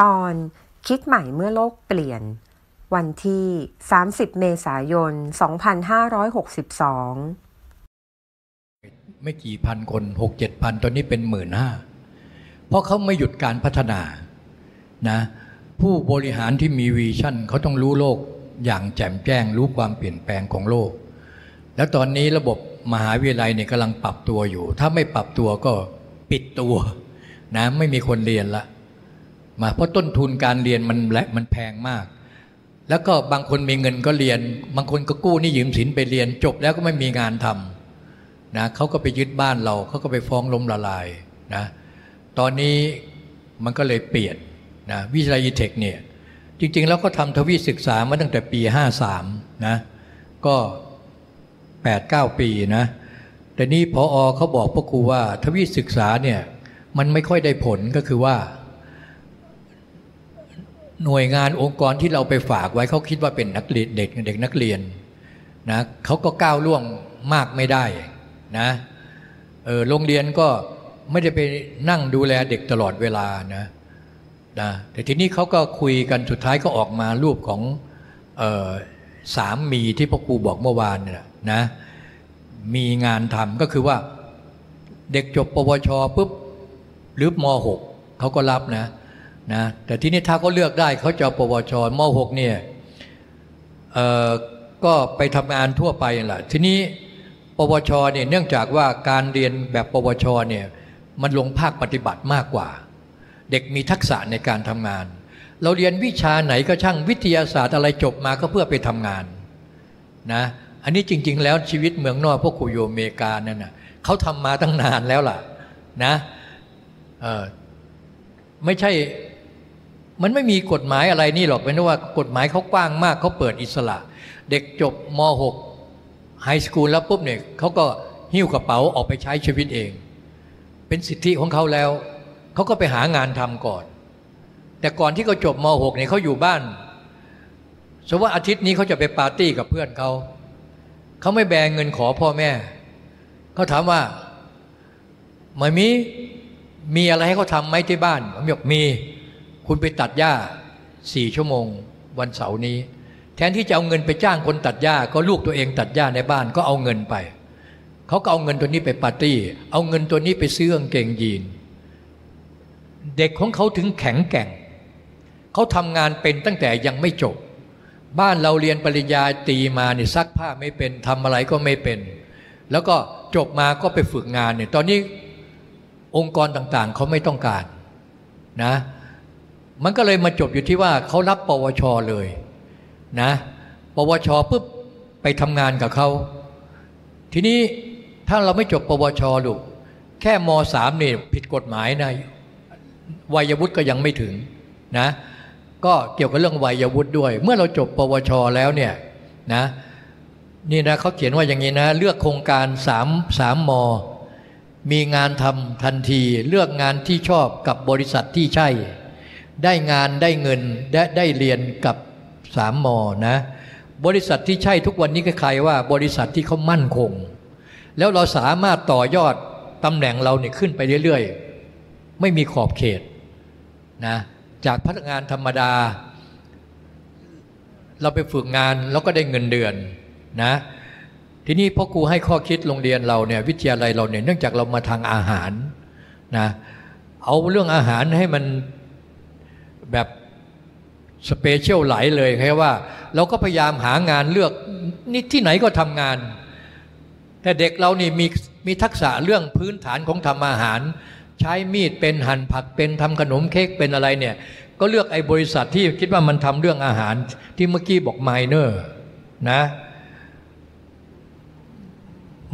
ตอนคิดใหม่เมื่อโลกเปลี่ยน วันที่ 30 เมษายน 2562 ไม่กี่พันคนหกเจ็ดพันตอนนี้เป็นหมื่นห้าเพราะเขาไม่หยุดการพัฒนานะผู้บริหารที่มีวีชั่นเขาต้องรู้โลกอย่างแจ่มแจ้งรู้ความเปลี่ยนแปลงของโลก แล้วตอนนี้ระบบมหาวิทยาลัยเนี่ยกำลังปรับตัวอยู่ ถ้าไม่ปรับตัวก็ปิดตัวนะไม่มีคนเรียนละ มาเพราะต้นทุนการเรียนมันและมันแพงมาก แล้วก็บางคนมีเงินก็เรียน บางคนก็กู้นี่ยืมสินไปเรียน จบแล้วก็ไม่มีงานทำนะเขาก็ไปยึดบ้านเราเขาก็ไปฟ้องล้มละลายนะตอนนี้มันก็เลยเปลี่ยนนะวิทยาลัยเทคเนี่ยจริงๆแล้วก็ทำทวีศึกษามาตั้งแต่ปี 53นะก็8 9 ปีนะแต่นี่พออเขาบอกพวกครูว่าทวีศึกษาเนี่ยมันไม่ค่อยได้ผลก็คือว่า หน่วยงานองค์กรที่เราไปฝากไว้เขาคิดว่าเป็นนักเรียนเด็กเด็กนักเรียนนะเขาก็ก้าวล่วงมากไม่ได้นะเออโรงเรียนก็ไม่ได้ไปนั่งดูแลเด็กตลอดเวลานะนะแต่ทีนี้เขาก็คุยกันสุดท้ายก็ออกมารูปของออสามมีที่พ่อครูบอกเมื่อวานนี่นะมีงานทำก็คือว่าเด็กจบปวชปุ๊บหรือม .6 เขาก็รับนะ นะแต่ทีนี้ถ้าเขาเลือกได้เขาจะปวชม .6 เนี่ยก็ไปทำงานทั่วไปแหละทีนี้ปวชเนี่ยเนื่องจากว่าการเรียนแบบปวชเนี่ยมันลงภาคปฏิบัติมากกว่า เด็กมีทักษะในการทำงาน เราเรียนวิชาไหนก็ช่างวิทยาศาสตร์อะไรจบมาก็เพื่อไปทำงานนะอันนี้จริง ๆ แล้วชีวิตเมืองนอกพวกคุโยเมริกานั่นนะเขาทำมาตั้งนานแล้วล่ะนะไม่ใช่ มันไม่มีกฎหมายอะไรนี่หรอกเป็นว่ากฎหมายเขากว้างมากเขาเปิดอิสระ เด็กจบม .6 ไฮสคูลแล้วปุ๊บเนี่ยเขาก็หิ้วกระเป๋าออกไปใช้ชีวิตเอง เป็นสิทธิของเขาแล้ว เขาก็ไปหางานทำก่อน แต่ก่อนที่เขาจบม .6 เนี่ยเขาอยู่บ้านสมมติว่าอาทิตย์นี้เขาจะไปปาร์ตี้กับเพื่อนเขา เขาไม่แบ่งเงินขอพ่อแม่ เขาถามว่าม่มีมีอะไรให้เขาทำไหมที่บ้านผมบอกมี คุณไปตัดหญ้าสี่ชั่วโมง วันเสาร์นี้ แทนที่จะเอาเงินไปจ้างคนตัดหญ้าก็ลูกตัวเองตัดหญ้าในบ้านก็เอาเงินไปเขาก็เอาเงินตัวนี้ไปปาร์ตี้ เอาเงินตัวนี้ไปซื้อกางเกงยีน เด็กของเขาถึงแข็งแกร่งเขาทำงานเป็นตั้งแต่ยังไม่จบ บ้านเราเรียนปริญญาตีมาเนี่ยซักผ้าไม่เป็นทำอะไรก็ไม่เป็น แล้วก็จบมาก็ไปฝึกงานเนี่ยตอนนี้องค์กรต่างๆเขาไม่ต้องการนะ มันก็เลยมาจบอยู่ที่ว่าเขารับปวชเลยนะปวชปุ๊บไปทำงานกับเขา ทีนี้ถ้าเราไม่จบปวชลูกแค่มสามเนี่ยผิดกฎหมายนะวัยวุฒิก็ยังไม่ถึงนะก็เกี่ยวกับเรื่องวัยวุฒิด้วย เมื่อเราจบปวชแล้วเนี่ยนะนี่นะเขาเขียนว่าอย่างนี้นะ เลือกโครงการสามสามมมีงานทำทันที เลือกงานที่ชอบกับบริษัทที่ใช่ ได้งานได้เงินได้ได้เรียนกับสามมอนะบริษัทที่ใช่ทุกวันนี้ก็ใครว่าบริษัทที่เขามั่นคง แล้วเราสามารถต่อยอดตำแหน่งเราเนี่ยขึ้นไปเรื่อยๆ ไม่มีขอบเขตนะจากพนักงานธรรมดา เราไปฝึกงานแล้วก็ได้เงินเดือนนะทีนี้พ่อครูให้ข้อคิดโรงเรียนเราเนี่ยวิทยาลัยเราเนี่ยเนื่องจากเรามาทางอาหารนะเอาเรื่องอาหารให้มัน แบบ specialize เลยแค่ว่า เราก็พยายามหางานเลือกนี่ที่ไหนก็ทำงาน แต่เด็กเรานี่มีมีทักษะเรื่องพื้นฐานของทำอาหาร ใช้มีดเป็นหั่นผักเป็นทำขนมเค้กเป็นอะไรเนี่ย ก็เลือกไอ้บริษัทที่คิดว่ามันทำเรื่องอาหารที่เมื่อกี้บอก Minor นะ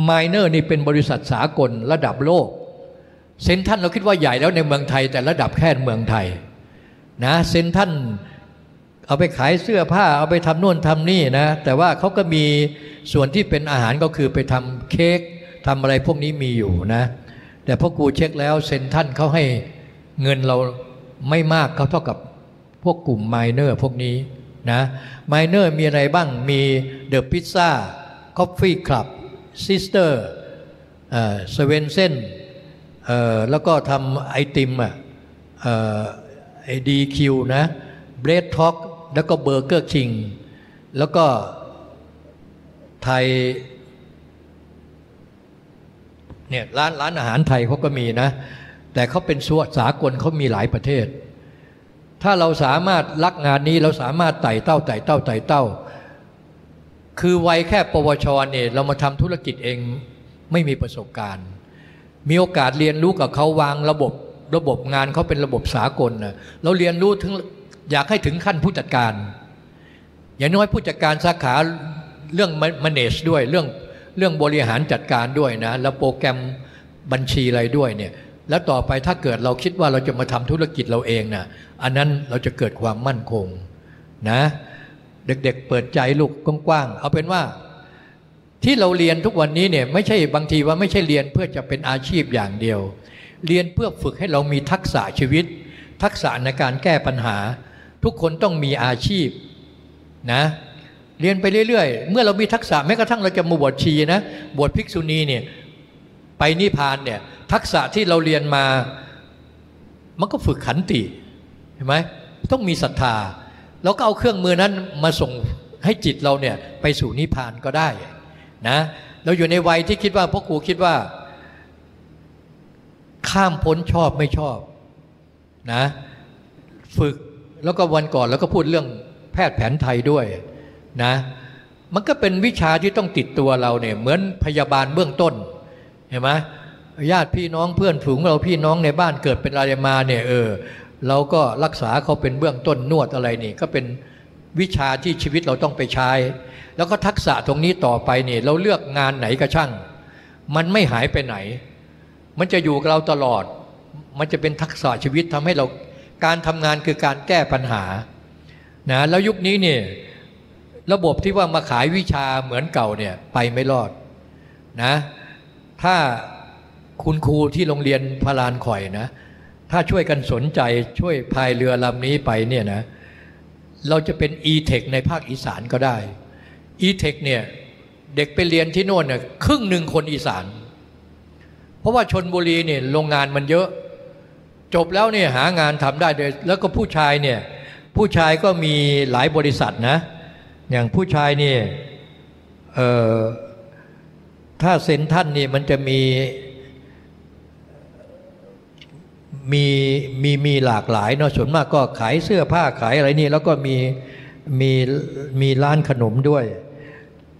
Minor นี่เป็นบริษัทสากลระดับโลก เซนทันเราคิดว่าใหญ่แล้วในเมืองไทย แต่ระดับแค่เมืองไทย นะเซนท่านเอาไปขายเสื้อผ้าเอาไปทำนู่นทำนี่นะ แต่ว่าเขาก็มีส่วนที่เป็นอาหารก็คือไปทำเค้กทำอะไรพวกนี้มีอยู่นะ แต่พอกูเช็คแล้วเซนท่านเขาให้เงินเราไม่มากเขาเท่ากับพวกกลุ่ม Minor พวกนี้นะMinor มีอะไรบ้างมี The Pizza Coffee Club Sizzler Swensen's แล้วก็ทำไอติมอะ ไอ้ DQ นะ BreadTalk แล้วก็ Burger King แล้วก็ไทยเนี่ยร้านร้านอาหารไทยเขาก็มีนะ แต่เขาเป็นสวสากลเขามีหลายประเทศ ถ้าเราสามารถรักงานนี้เราสามารถไต่เต้าไต่เต้าไต่เต้า คือวัยแค่ปวชเนี่ยเรามาทำธุรกิจเองไม่มีประสบการณ์ มีโอกาสเรียนรู้กับเขาวางระบบ ระบบงานเขาเป็นระบบสากลนะเราเรียนรู้ถึงอยากให้ถึงขั้นผู้จัดการ อย่างน้อยผู้จัดการสาขาเรื่อง manage ด้วยเรื่องเรื่องบริหารจัดการด้วยนะแล้วโปรแกรมบัญชีอะไรด้วยเนี่ยแล้วต่อไปถ้าเกิดเราคิดว่าเราจะมาทำธุรกิจเราเองนะอันนั้นเราจะเกิดความมั่นคงนะเด็กๆ เปิดใจลูกกว้างๆเอาเป็นว่าที่เราเรียนทุกวันนี้เนี่ยไม่ใช่บางทีว่าไม่ใช่เรียนเพื่อจะเป็นอาชีพอย่างเดียว เรียนเพื่อฝึกให้เรามีทักษะชีวิต ทักษะในการแก้ปัญหา ทุกคนต้องมีอาชีพนะเรียนไปเรื่อยๆ เมื่อเรามีทักษะแม้กระทั่งเราจะมาบวชชีนะบวชภิกษุณีเนี่ยไปนิพพานเนี่ยทักษะที่เราเรียนมา มันก็ฝึกขันติเห็นไหมต้องมีศรัทธาแล้วก็เอาเครื่องมือนั้นมาส่งให้จิตเราเนี่ยไปสู่นิพพานก็ได้นะเราอยู่ในวัยที่คิดว่าพ่อครูคิดว่า ข้ามพ้นชอบไม่ชอบนะ ฝึกแล้วก็วันก่อนแล้วก็พูดเรื่องแพทย์แผนไทยด้วยนะ มันก็เป็นวิชาที่ต้องติดตัวเราเนี่ยเหมือนพยาบาลเบื้องต้นเห็นไหมญาติพี่น้องเพื่อนฝูงเราพี่น้องในบ้านเกิดเป็นอะไรมาเนี่ยเออเราก็รักษาเขาเป็นเบื้องต้นนวดอะไรนี่ ก็เป็นวิชาที่ชีวิตเราต้องไปใช้ แล้วก็ทักษะตรงนี้ต่อไปเนี่ยเราเลือกงานไหนก็ช่าง มันไม่หายไปไหน มันจะอยู่กับเราตลอด มันจะเป็นทักษะชีวิตทำให้เราการทำงานคือการแก้ปัญหานะแล้วยุคนี้เนี่ยระบบที่ว่ามาขายวิชาเหมือนเก่าเนี่ยไปไม่รอดนะถ้าคุณครูที่โรงเรียนพารานข่อยนะ ถ้าช่วยกันสนใจช่วยพายเรือลำนี้ไปเนี่ยนะเราจะเป็น e-tech ในภาคอีสานก็ได้ e-tech เนี่ยเด็กไปเรียนที่โน่นเนี่ยครึ่งหนึ่งคนอีสาน เพราะว่าชนบุรีเนี่ยโรงงานมันเยอะ จบแล้วเนี่ยหางานทำได้เลยแล้วก็ผู้ชายเนี่ยผู้ชายก็มีหลายบริษัทนะ อย่างผู้ชายนี่เอ่อถ้าเซ็นท่านนี่มันจะมีมีมีมีหลากหลายเนาะส่วนมากก็ขายเสื้อผ้าขายอะไรนี่ แล้วก็มีมีมีร้านขนมด้วย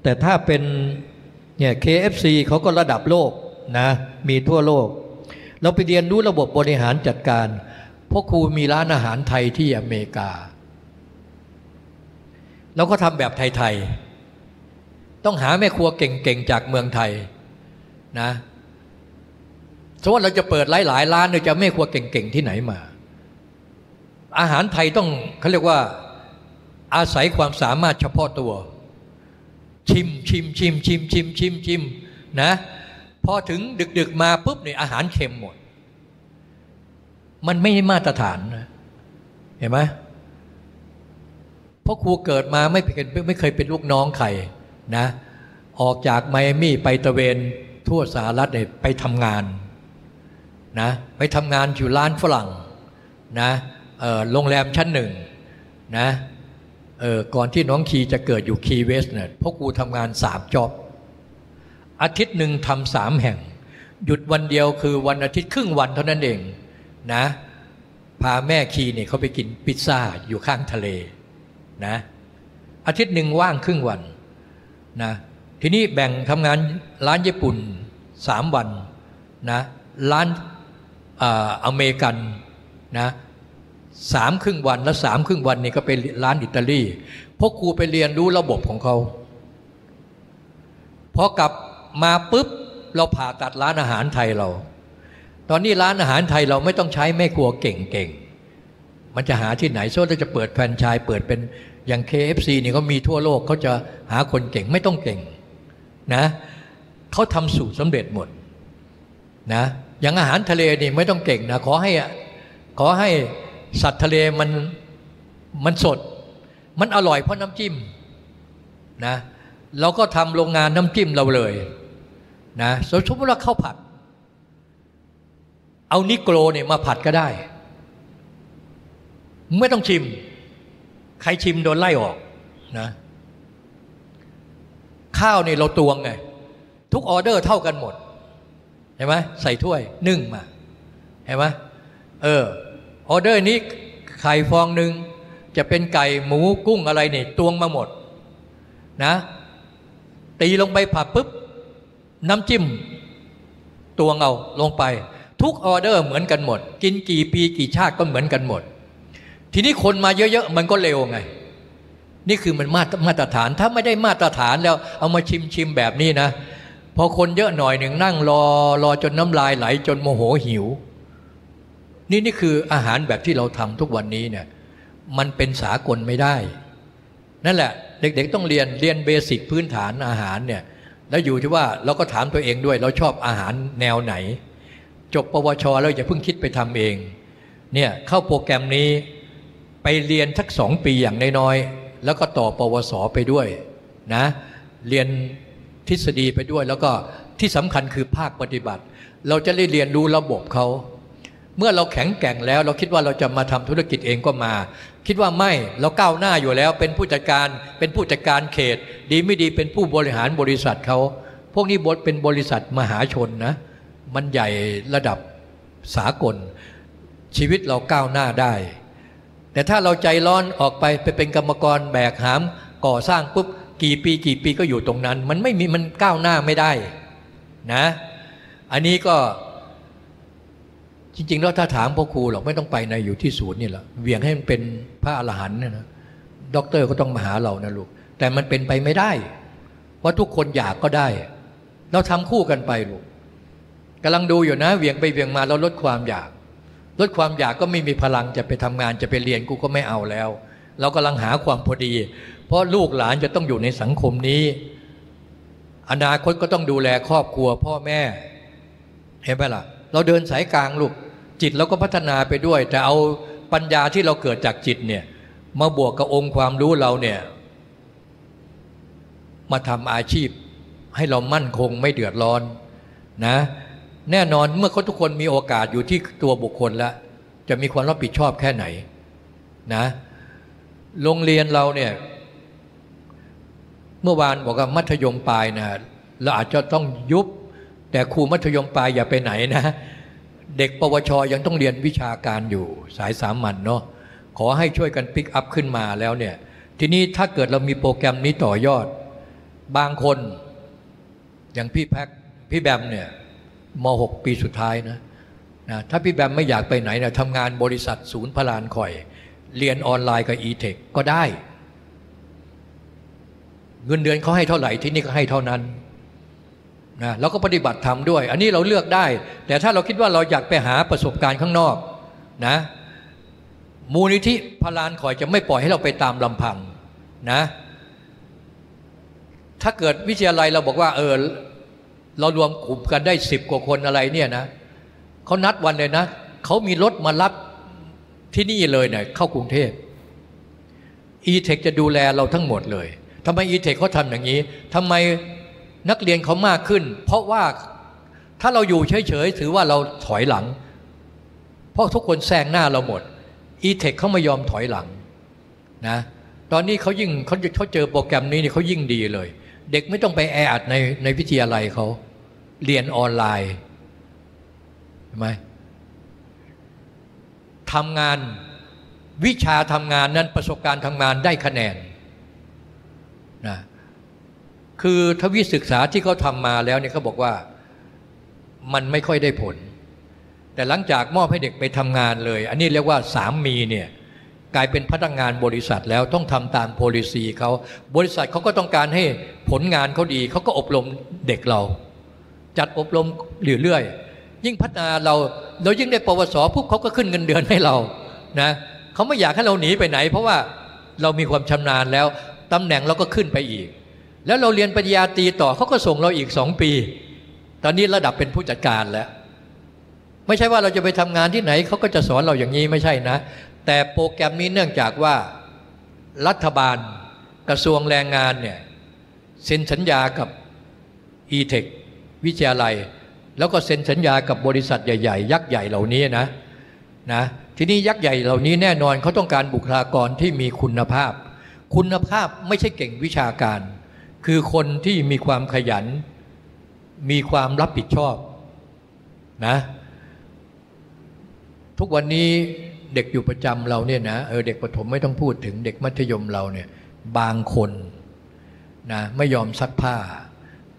แต่ถ้าเป็นเนี่ย KFC เขาก็ระดับโลก นะมีทั่วโลก เราไปเรียนรู้ระบบบริหารจัดการพ่อครูมีร้านอาหารไทยที่อเมริกา เราก็ทำแบบไทยๆต้องหาแม่ครัวเก่งๆจากเมืองไทยนะสมมติเราจะเปิดหลายๆร้านเราจะแม่ครัวเก่งๆที่ไหนมา อาหารไทยต้องเขาเรียกว่าอาศัยความสามารถเฉพาะตัว ชิมชิมชิมชิมชิมชิมชิมนะ พอถึงดึก ๆ มาปุ๊บเนี่ยอาหารเค็มหมด มันไม่มาตรฐานนะเห็นไหมเพราะครูเกิดมาไม่เป็นไม่เคยเป็นลูกน้องใครนะ ออกจากไมอามี่ไปตะเวนทั่วสหรัฐเนี่ยไปทำงานนะไปทำงานอยู่ร้านฝรั่งนะโรงแรมชั้นหนึ่งนะก่อนที่น้องคีจะเกิดอยู่คีเวสเนี่ยพวกกูทำงานสามจ็อบ อาทิตย์หนึ่งทำสามแห่ง หยุดวันเดียวคือวันอาทิตย์ครึ่งวันเท่านั้นเองนะพาแม่คีเนี่ยเขาไปกินพิซซ่าอยู่ข้างทะเลนะอาทิตย์หนึ่งว่างครึ่งวันนะทีนี้แบ่งทำงานร้านญี่ปุ่นสามวันนะร้านอเมริกันนะสามครึ่งวันแล้วสามครึ่งวันนี่ก็ไปร้านอิตาลีพวกครูไปเรียนรู้ระบบของเขาพอกลับ มาปุ๊บเราผ่าตัดร้านอาหารไทยเรา ตอนนี้ร้านอาหารไทยเราไม่ต้องใช้แม่ครัวเก่งๆ มันจะหาที่ไหนโซ่จะเปิดแฟรนไชส์เปิดเป็นอย่าง KFC นี่เขามีทั่วโลกเขาจะหาคนเก่งไม่ต้องเก่งนะเขาทำสูตรสำเร็จหมดนะอย่างอาหารทะเลนี่ไม่ต้องเก่งนะขอให้ขอให้สัตว์ทะเลมันมันสด มันอร่อยเพราะน้ำจิ้มนะเราก็ทำโรงงานน้ำจิ้มเราเลย นะสมมติว่าข้าวผัด เอานิโกรเนี่ยมาผัดก็ได้ ไม่ต้องชิม ใครชิมโดนไล่ออกนะข้าวนี่เราตวงไง ทุกออเดอร์เท่ากันหมดเห็นไหมใส่ถ้วยหนึ่งมาเห็นไหมเออออเดอร์นี้ไข่ฟองหนึ่งจะเป็นไก่หมูกุ้งอะไรเนี่ยตวงมาหมดนะตีลงไปผัดปุ๊บ น้ำจิ้มตวงเอาลงไป ทุกออเดอร์เหมือนกันหมด กินกี่ปีกี่ชาติก็เหมือนกันหมด ทีนี้คนมาเยอะๆมันก็เร็วไง นี่คือมันมามาตรฐานถ้าไม่ได้มาตรฐานแล้วเอามาชิมชิมแบบนี้นะพอคนเยอะหน่อยหนึ่งนั่งรอรอจนน้ำลายไหลจนโมโหหิว นี่นี่คืออาหารแบบที่เราทำทุกวันนี้เนี่ยมันเป็นสากลไม่ได้ นั่นแหละ เด็กๆต้องเรียนเรียนเบสิกพื้นฐานอาหารเนี่ย แล้วอยู่ที่ว่าเราก็ถามตัวเองด้วย เราชอบอาหารแนวไหน จบปวช แล้วอย่าเพิ่งคิดไปทำเอง เนี่ยเข้าโปรแกรมนี้ไปเรียนทักสองปีอย่างน้อยๆแล้วก็ต่อปวสไปด้วยนะเรียนทฤษฎีไปด้วย แล้วก็ที่สำคัญคือภาคปฏิบัติ เราจะได้เรียนรู้ระบบเขา เมื่อเราแข็งแกร่งแล้ว เราคิดว่าเราจะมาทำธุรกิจเองก็มา คิดว่าไม่เราก้าวหน้าอยู่แล้ว เป็นผู้จัดการ เป็นผู้จัดการเขต ดีไม่ดีเป็นผู้บริหารบริษัทเขาพวกนี้บเป็นบริษัทมหาชนนะ มันใหญ่ระดับสากล ชีวิตเราก้าวหน้าได้ แต่ถ้าเราใจร้อนออกไปไปเป็นกรรมกรแบกหาม ก่อสร้างปุ๊บกี่ปีกี่ปีก็อยู่ตรงนั้น มันไม่มีมันก้าวหน้าไม่ได้นะ อันนี้ก็ จริง ๆ แล้วถ้าถามพ่อครูหรอกไม่ต้องไปในอยู่ที่ศูนย์นี่แหละเวียงให้มันเป็นพระอรหันต์เนี่ยนะด็อกเตอร์ก็ต้องมาหาเรานะลูกแต่มันเป็นไปไม่ได้ เพราะทุกคนอยากก็ได้ เราทำคู่กันไปลูกกำลังดูอยู่นะเวียงไปเวียงมาเราลดความอยาก ลดความอยากก็ไม่มีพลังจะไปทำงานจะไปเรียนกูก็ไม่เอาแล้ว เรากำลังหาความพอดี เพราะลูกหลานจะต้องอยู่ในสังคมนี้ อนาคตก็ต้องดูแลครอบครัวพ่อแม่ เห็นไหมล่ะ เราเดินสายกลางลูก จิตเราก็พัฒนาไปด้วย แต่เอาปัญญาที่เราเกิดจากจิตเนี่ยมาบวกกับองค์ความรู้เราเนี่ยมาทำอาชีพให้เรามั่นคงไม่เดือดร้อนนะแน่นอนเมื่อเขาทุกคนมีโอกาสอยู่ที่ตัวบุคคลแล้ว จะมีความรับผิดชอบแค่ไหนนะโรงเรียนเราเนี่ยเมื่อวานบอกว่ามัธยมปลายนะเราอาจจะต้องยุบ แต่ครูมัธยมปลายอย่าไปไหนนะ เด็กปวชยังต้องเรียนวิชาการอยู่สายสามัญเนาะขอให้ช่วยกันปิกอัพขึ้นมาแล้วเนี่ยทีนี้ถ้าเกิดเรามีโปรแกรมนี้ต่อยอด บางคนอย่างพี่แพ็คพี่แบมเนี่ยม .6 ปีสุดท้ายนะนะถ้าพี่แบมไม่อยากไปไหนนะทำงานบริษัทศูนย์พลานคอย เรียนออนไลน์กับ e-tech ก็ได้ เงินเดือนเขาให้เท่าไหร่ที่นี่ก็ให้เท่านั้น นะแล้วก็ปฏิบัติธรรมด้วย อันนี้เราเลือกได้ แต่ถ้าเราคิดว่าเราอยากไปหาประสบการณ์ข้างนอกนะมูลนิธิพลานคอยจะไม่ปล่อยให้เราไปตามลำพังนะถ้าเกิดวิทยาลัยเราบอกว่าเออเรารวมกลุ่มกันได้สิบกว่าคนอะไรเนี่ยนะเขานัดวันเลยนะเขามีรถมารับที่นี่เลยเนี่ยเข้ากรุงเทพ e-tech จะดูแลเราทั้งหมดเลยทำไม e-tech เขาทำอย่างนี้ทำไม นักเรียนเขามากขึ้น เพราะว่าถ้าเราอยู่เฉยๆถือว่าเราถอยหลัง เพราะทุกคนแซงหน้าเราหมด e-tech เขาไม่ยอมถอยหลังนะตอนนี้เขายิ่งเขาเขาเจอโปรแกรมนี้นี่เขายิ่งดีเลย เด็กไม่ต้องไปแออัดในในวิทยาลัยเขาเรียนออนไลน์ใช่ไหมทำงานวิชาทำงานนั้นประสบการณ์ทำงานได้คะแนนนะ คือทวิศึกษาที่เขาทำมาแล้วเนี่ยเขาบอกว่ามันไม่ค่อยได้ผล แต่หลังจากมอบให้เด็กไปทำงานเลย อันนี้เรียกว่าสามมีเนี่ยกลายเป็นพนักงานบริษัทแล้วต้องทำตามโพลิซีเขาบริษัทเขาก็ต้องการให้ผลงานเขาดีเขาก็อบรมเด็กเรา จัดอบรมเรื่อยๆยิ่งพัฒนาเราเรายิ่งได้ปวสปุ๊บเขาก็ขึ้นเงินเดือนให้เรานะเขาไม่อยากให้เราหนีไปไหน เพราะว่าเรามีความชำนาญแล้วตำแหน่งเราก็ขึ้นไปอีก แล้วเราเรียนปริญญาตรีต่อเขาก็ส่งเราอีกสองปี ตอนนี้ระดับเป็นผู้จัดการแล้ว ไม่ใช่ว่าเราจะไปทำงานที่ไหนเขาก็จะสอนเราอย่างนี้ไม่ใช่นะ แต่โปรแกรมนี้เนื่องจากว่ารัฐบาลกระทรวงแรงงานเนี่ยเซ็นสัญญากับ e-tech วิทยาลัย แล้วก็เซ็นสัญญากับบริษัทใหญ่ๆ ยักษ์ใหญ่เหล่านี้นะนะทีนี้ยักษ์ใหญ่เหล่านี้แน่นอนเขาต้องการบุคลากรที่มีคุณภาพ คุณภาพไม่ใช่เก่งวิชาการ คือคนที่มีความขยัน มีความรับผิดชอบนะทุกวันนี้เด็กอยู่ประจำเราเนี่ยนะเออเด็กประถมไม่ต้องพูดถึงเด็กมัธยมเราเนี่ยบางคนนะไม่ยอมซักผ้า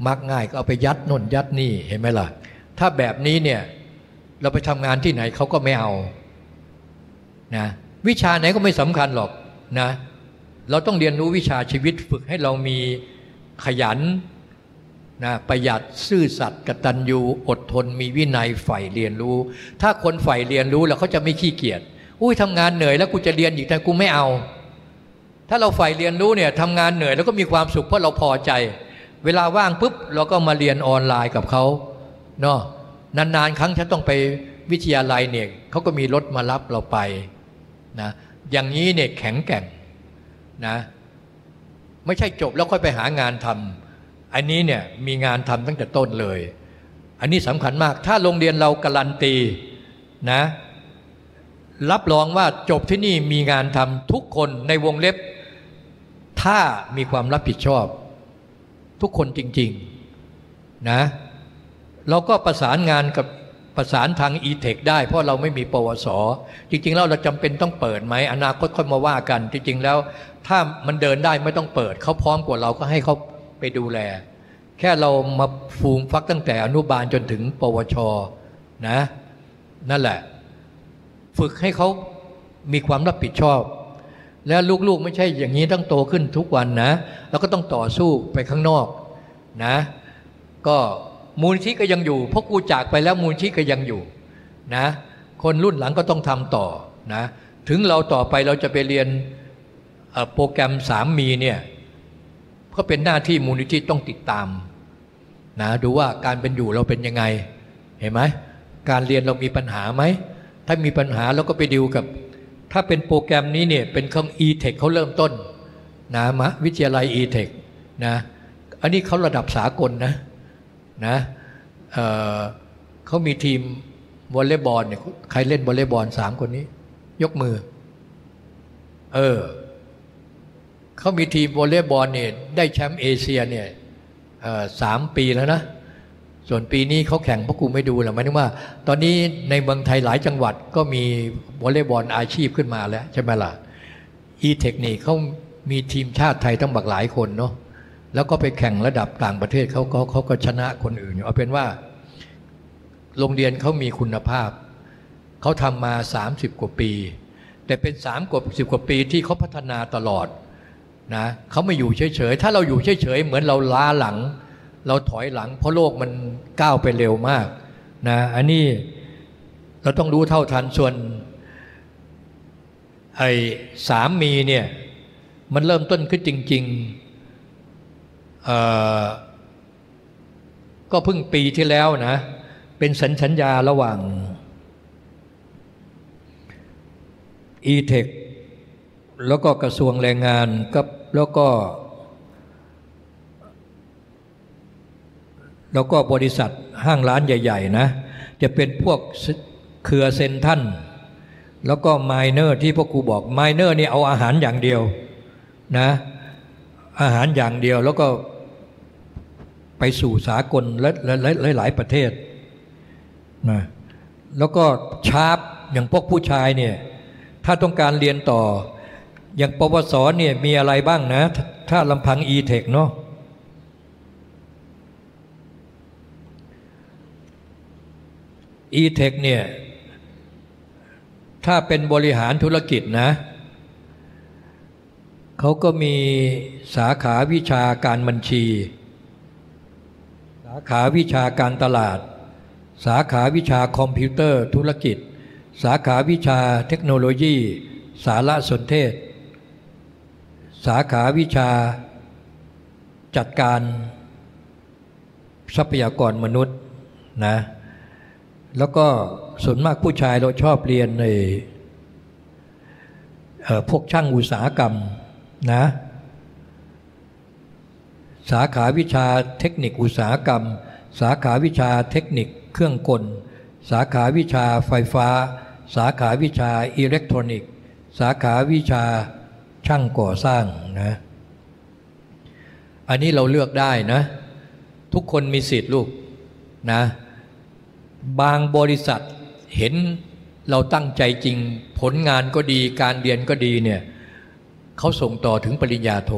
มักง่ายก็เอาไปยัดน่นยัดนี่เห็นไหมล่ะ ถ้าแบบนี้เนี่ยเราไปทำงานที่ไหนเขาก็ไม่เอานะวิชาไหนก็ไม่สำคัญหรอกนะเราต้องเรียนรู้วิชาชีวิตฝึกให้เรามี ขยันนะประหยัดซื่อสัตย์กตัญญูอดทนมีวินัยใฝ่เรียนรู้ ถ้าคนใฝ่เรียนรู้แล้วเขาจะไม่ขี้เกียจอุ้ยทำงานเหนื่อยแล้วกูจะเรียนอีกแต่กูไม่เอา ถ้าเราใฝ่เรียนรู้เนี่ยทำงานเหนื่อยแล้วก็มีความสุขเพราะเราพอใจ เวลาว่างปุ๊บเราก็มาเรียนออนไลน์กับเขาเนาะนานๆ ครั้งฉันต้องไปวิทยาลัยเนี่ยเขาก็มีรถมารับเราไปนะอย่างนี้เนี่ยแข็งแกร่งนะ ไม่ใช่จบแล้วค่อยไปหางานทำอันนี้เนี่ยมีงานทำตั้งแต่ต้นเลย อันนี้สำคัญมาก ถ้าโรงเรียนเราการันตีนะรับรองว่าจบที่นี่มีงานทำทุกคนในวงเล็บ ถ้ามีความรับผิดชอบ ทุกคนจริงๆนะเราก็ประสานงานกับประสานทาง e-tech ได้ เพราะเราไม่มีปวส จริง ๆ แล้วเราจำเป็นต้องเปิดไหมอนาคตค่อยมาว่ากัน จริง ๆ แล้ว ถ้ามันเดินได้ไม่ต้องเปิด เขาพร้อมกว่าเราก็ให้เขาไปดูแล แค่เรามาฟูมฟักตั้งแต่อนุบาลจนถึง ปวชนะ นั่นแหละ ฝึกให้เขามีความรับผิดชอบ แล้วลูกๆไม่ใช่อย่างนี้ต้องโตขึ้นทุกวันนะ แล้วก็ต้องต่อสู้ไปข้างนอกนะ ก็มูลที่ก็ยังอยู่เพราะกูจากไปแล้วมูลที่ก็ยังอยู่นะ คนรุ่นหลังก็ต้องทำต่อนะ ถึงเราต่อไปเราจะไปเรียน โปรแกรมสามมีเนี่ยก็เป็นหน้าที่มูลนิธิต้องติดตามนะดูว่าการเป็นอยู่เราเป็นยังไงเห็นไหมการเรียนเรามีปัญหาไหมถ้ามีปัญหาเราก็ไปดิวกับ ถ้าเป็นโปรแกรมนี้เนี่ยเป็นของ e-tech เขาเริ่มต้นนะมะวิทยาลัย e-tech นะอันนี้เขาระดับสากลนะนะเเขามีทีมวอลเลย์บอลเนี่ยใครเล่นวอลเลย์บอลสามคนนี้ ยกมือ เออ เขามีทีมวอลเลย์บอลเนี่ยได้แชมป์เอเชียเนี่ยสามปีแล้วนะ ส่วนปีนี้เขาแข่งพราะกูไม่ดูหรอกหมายถึงว่า ตอนนี้ในเมืองไทยหลายจังหวัดก็มีวอลเลย์บอลอาชีพขึ้นมาแล้วใช่ไหมล่ะอีเทคนิคเขามีทีมชาติไทยต้งบักหลายคนเนาะแล้วก็ไปแข่งระดับต่างประเทศเขาเขาเขาก็ชนะคนอื่นอยู่เอาเป็นว่า โรงเรียนเขามีคุณภาพเขาทำมา 30 กว่าปี แต่เป็น3กว่าสิบกว่าปีที่เขาพัฒนาตลอด นะเขาไม่อยู่เฉยๆ ถ้าเราอยู่เฉยๆ เหมือนเราล้าหลัง เราถอยหลัง เพราะโลกมันก้าวไปเร็วมากนะอันนี้เราต้องรู้เท่าทันส่วนไอ้สามมีเนี่ยมันเริ่มต้นขึ้นจริงๆก็เพิ่งปีที่แล้วนะ เป็นสัญชัญญาระหว่าง e t e c แล้วก็กระทรวงแรงงานกับ แล้วก็ แล้วก็บริษัทห้างร้านใหญ่ ๆ นะ จะเป็นพวกเครือเซนทันแล้วก็ Minor ที่พ่อครูบอก Minor นี่เอาอาหารอย่างเดียวนะอาหารอย่างเดียวแล้วก็ไปสู่สากลและหลายประเทศนะแล้วก็ชาร์ปอย่างพวกผู้ชายเนี่ยถ้าต้องการเรียนต่อ อย่างปวสเนี่ยมีอะไรบ้างนะ ถ้าลำพัง e-tech เนาะ e-tech เนี่ย ถ้าเป็นบริหารธุรกิจนะเขาก็มีสาขาวิชาการบัญชี สาขาวิชาการตลาด สาขาวิชาคอมพิวเตอร์ธุรกิจ สาขาวิชาเทคโนโลยี สารสนเทศ สาขาวิชา จัดการทรัพยากรมนุษย์นะแล้วก็ส่วนมากผู้ชายเราชอบเรียนในพวกช่างอุตสาหกรรมนะสาขาวิชาเทคนิคอุตสาหกรรม สาขาวิชาเทคนิคเครื่องกล สาขาวิชาไฟฟ้า สาขาวิชาอิเล็กทรอนิกส์ สาขาวิชา ช่างก่อสร้างนะ อันนี้เราเลือกได้นะ ทุกคนมีสิทธิ์ลูกนะ บางบริษัทเห็นเราตั้งใจจริง ผลงานก็ดีการเรียนก็ดีเนี่ยเขาส่งต่อถึงปริญญาโท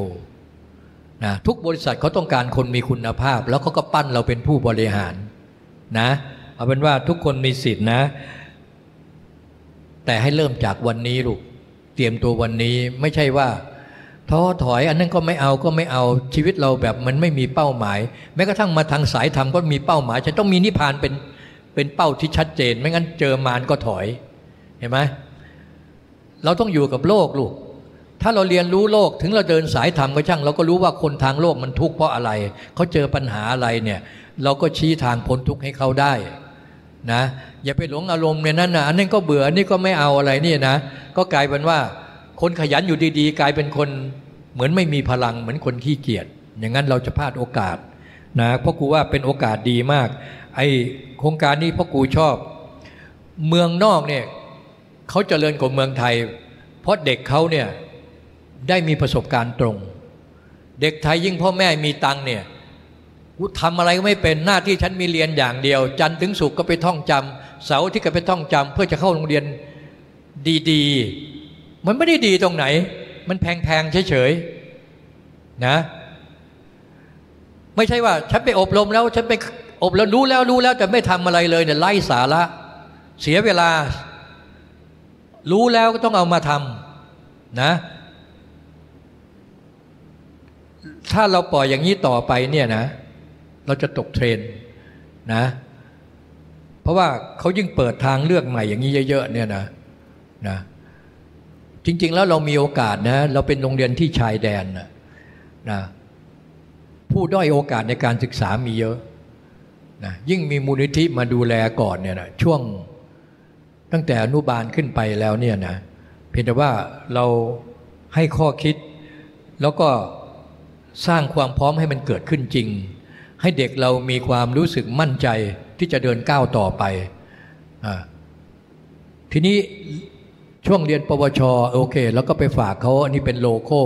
นะทุกบริษัทเขาต้องการคนมีคุณภาพ แล้วเขาก็ปั้นเราเป็นผู้บริหารนะเอาเป็นว่าทุกคนมีสิทธินะ แต่ให้เริ่มจากวันนี้ลูก เตรียมตัววันนี้ไม่ใช่ว่าท้อถอยอันนั้นก็ไม่เอาก็ไม่เอาชีวิตเราแบบมันไม่มีเป้าหมาย แม้กระทั่งมาทางสายธรรมก็มีเป้าหมายจะต้องมีนิพพานเป็นเป็นเป้าที่ชัดเจน ไม่งั้นเจอมารก็ถอยเห็นไหมเราต้องอยู่กับโลกลูกถ้าเราเรียนรู้โลกถึงเราเดินสายธรรมก็ช่าง เราก็รู้ว่าคนทางโลกมันทุกข์เพราะอะไร เขาเจอปัญหาอะไรเนี่ย เราก็ชี้ทางพ้นทุกข์ให้เขาได้ นะอย่าไปหลงอารมณ์ในนั้นนะอันนี้นก็เบื่ออันนี้ก็ไม่เอาอะไรนี่นะ ก็กลายเป็นว่า คนขยันอยู่ดีๆ กลายเป็นคนเหมือนไม่มีพลังเหมือนคนขี้เกียจอย่างนั้นเราจะพลาดโอกาสนะเพราะกูว่าเป็นโอกาสดีมาก ไอโครงการนี้พ่อกูชอบ เมืองนอกเนี่ยเขาเจริญกว่าเมืองไทย เพราะเด็กเขาเนี่ยได้มีประสบการณ์ตรง เด็กไทยยิ่งพ่อแม่มีตังเนี่ย ทำอะไรก็ไม่เป็นหน้าที่ฉันมีเรียนอย่างเดียว จันทร์ถึงศุกร์ก็ไปท่องจำเสาร์ที่ก็ไปท่องจำเพื่อจะเข้าโรงเรียนดีๆ มันไม่ได้ดีตรงไหน มันแพงๆเฉยๆนะ ไม่ใช่ว่าฉันไปอบรมแล้วฉันไปอบแล้วรู้แล้วรู้แล้วแต่ไม่ทำอะไรเลยเนี่ยไล่สาระ เสียเวลา รู้แล้วก็ต้องเอามาทำนะ ถ้าเราปล่อยอย่างนี้ต่อไปเนี่ยนะ เราจะตกเทรนนะ เพราะว่าเขายิ่งเปิดทางเลือกใหม่อย่างนี้เยอะๆเนี่ยนะนะจริง ๆ แล้วเรามีโอกาสนะเราเป็นโรงเรียนที่ชายแดนนะนะผู้ด้อยโอกาสในการศึกษามีเยอะนะยิ่งมีมูลนิธิมาดูแลก่อนเนี่ยนะช่วงตั้งแต่อนุบาลขึ้นไปแล้วเนี่ยนะเพียงแต่ว่าเราให้ข้อคิด แล้วก็สร้างความพร้อมให้มันเกิดขึ้นจริง ให้เด็กเรามีความรู้สึกมั่นใจที่จะเดินก้าวต่อไปอทีนี้ช่วงเรียนปวชโอเค แล้วก็ไปฝากเขาอันนี้เป็นโลโก้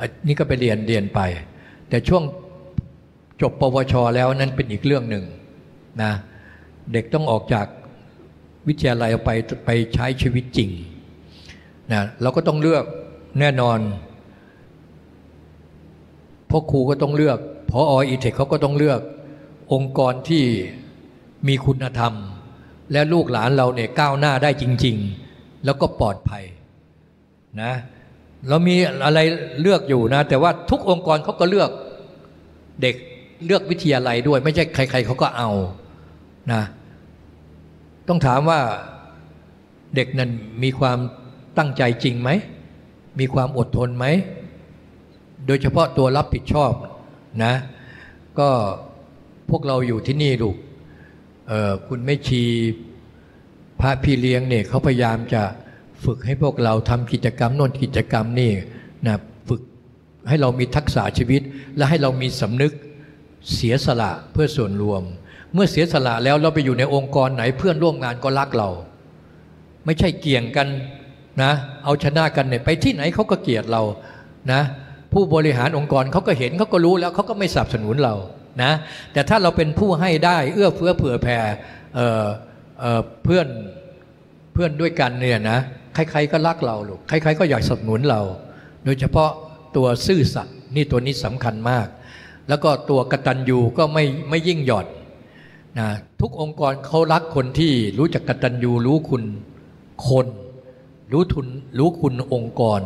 อันนี้ก็ไปเรียนเรียนไป แต่ช่วงจบปวชแล้วนั้นเป็นอีกเรื่องหนึ่งนะเด็กต้องออกจากวิทยาลัยไปไปใช้ชีวิตจริงนะเราก็ต้องเลือกแน่นอนราะครูก็ต้องเลือก พออีเทคเขาก็ต้องเลือกองค์กรที่มีคุณธรรม และลูกหลานเราเนี่ยก้าวหน้าได้จริง ๆ แล้วก็ปลอดภัยนะเรามีอะไรเลือกอยู่นะ แต่ว่าทุกองค์กรเขาก็เลือกเด็กเลือกวิทยาลัยด้วย ไม่ใช่ใคร ๆเขาก็เอานะต้องถามว่าเด็กนั้นมีความตั้งใจจริงไหม มีความอดทนไหม โดยเฉพาะตัวรับผิดชอบ นะ ก็พวกเราอยู่ที่นี่ลูกคุณแม่ชีพระพี่เลี้ยงเนี่ยเขาพยายามจะฝึกให้พวกเราทำกิจกรรมโน่นกิจกรรมนี่นะฝึกให้เรามีทักษะชีวิต และให้เรามีสำนึกเสียสละเพื่อส่วนรวม เมื่อเสียสละแล้วเราไปอยู่ในองค์กรไหนเพื่อนร่วมงานก็รักเรา ไม่ใช่เกี่ยงกันนะเอาชนะกันเนี่ยไปที่ไหนเขาก็เกลียดเรานะ ผู้บริหารองค์กรเขาก็เห็นเขาก็รู้แล้วเขาก็ไม่สนับสนุนเรานะแต่ถ้าเราเป็นผู้ให้ได้เอื้อเฟื้อเผื่อแผ่เเพื่อนเพื่อนด้วยกันเนี่ยนะใครๆก็รักเราลูกใครๆก็อยากสนับสนุนเรา โดยเฉพาะตัวซื่อสัตย์นี่ตัวนี้สำคัญมาก แล้วก็ตัวกตัญญูก็ไม่ไม่ยิ่งหย่อนนะทุกองค์กรเขารักคนที่รู้จักกตัญญูรู้คุณคน รู้ทุนรู้คุณองค์กร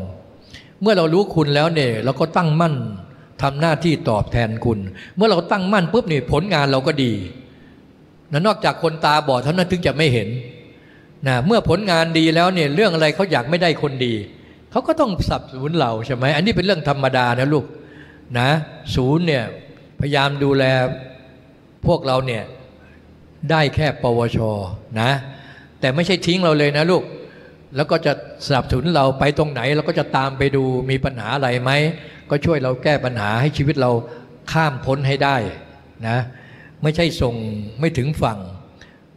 เมื่อเรารู้คุณแล้วเนี่ยเราก็ตั้งมั่นทำหน้าที่ตอบแทนคุณ เมื่อเราตั้งมั่นปุ๊บนี่ผลงานเราก็ดีนะนอกจากคนตาบอดเท่านั้นถึงจะไม่เห็นนะเมื่อผลงานดีแล้วเนี่ยเรื่องอะไรเขาอยากไม่ได้คนดีเขาก็ต้องสับสนุนเราใช่ไหมอันนี้เป็นเรื่องธรรมดานะลูกนะศูนย์เนี่ยพยายามดูแลพวกเราเนี่ยได้แค่ปวชนะ แต่ไม่ใช่ทิ้งเราเลยนะลูก แล้วก็จะสนับสนุนเราไปตรงไหนเราก็จะตามไปดูมีปัญหาอะไรไหม ก็ช่วยเราแก้ปัญหาให้ชีวิตเราข้ามพ้นให้ได้นะไม่ใช่ส่งไม่ถึงฝั่ง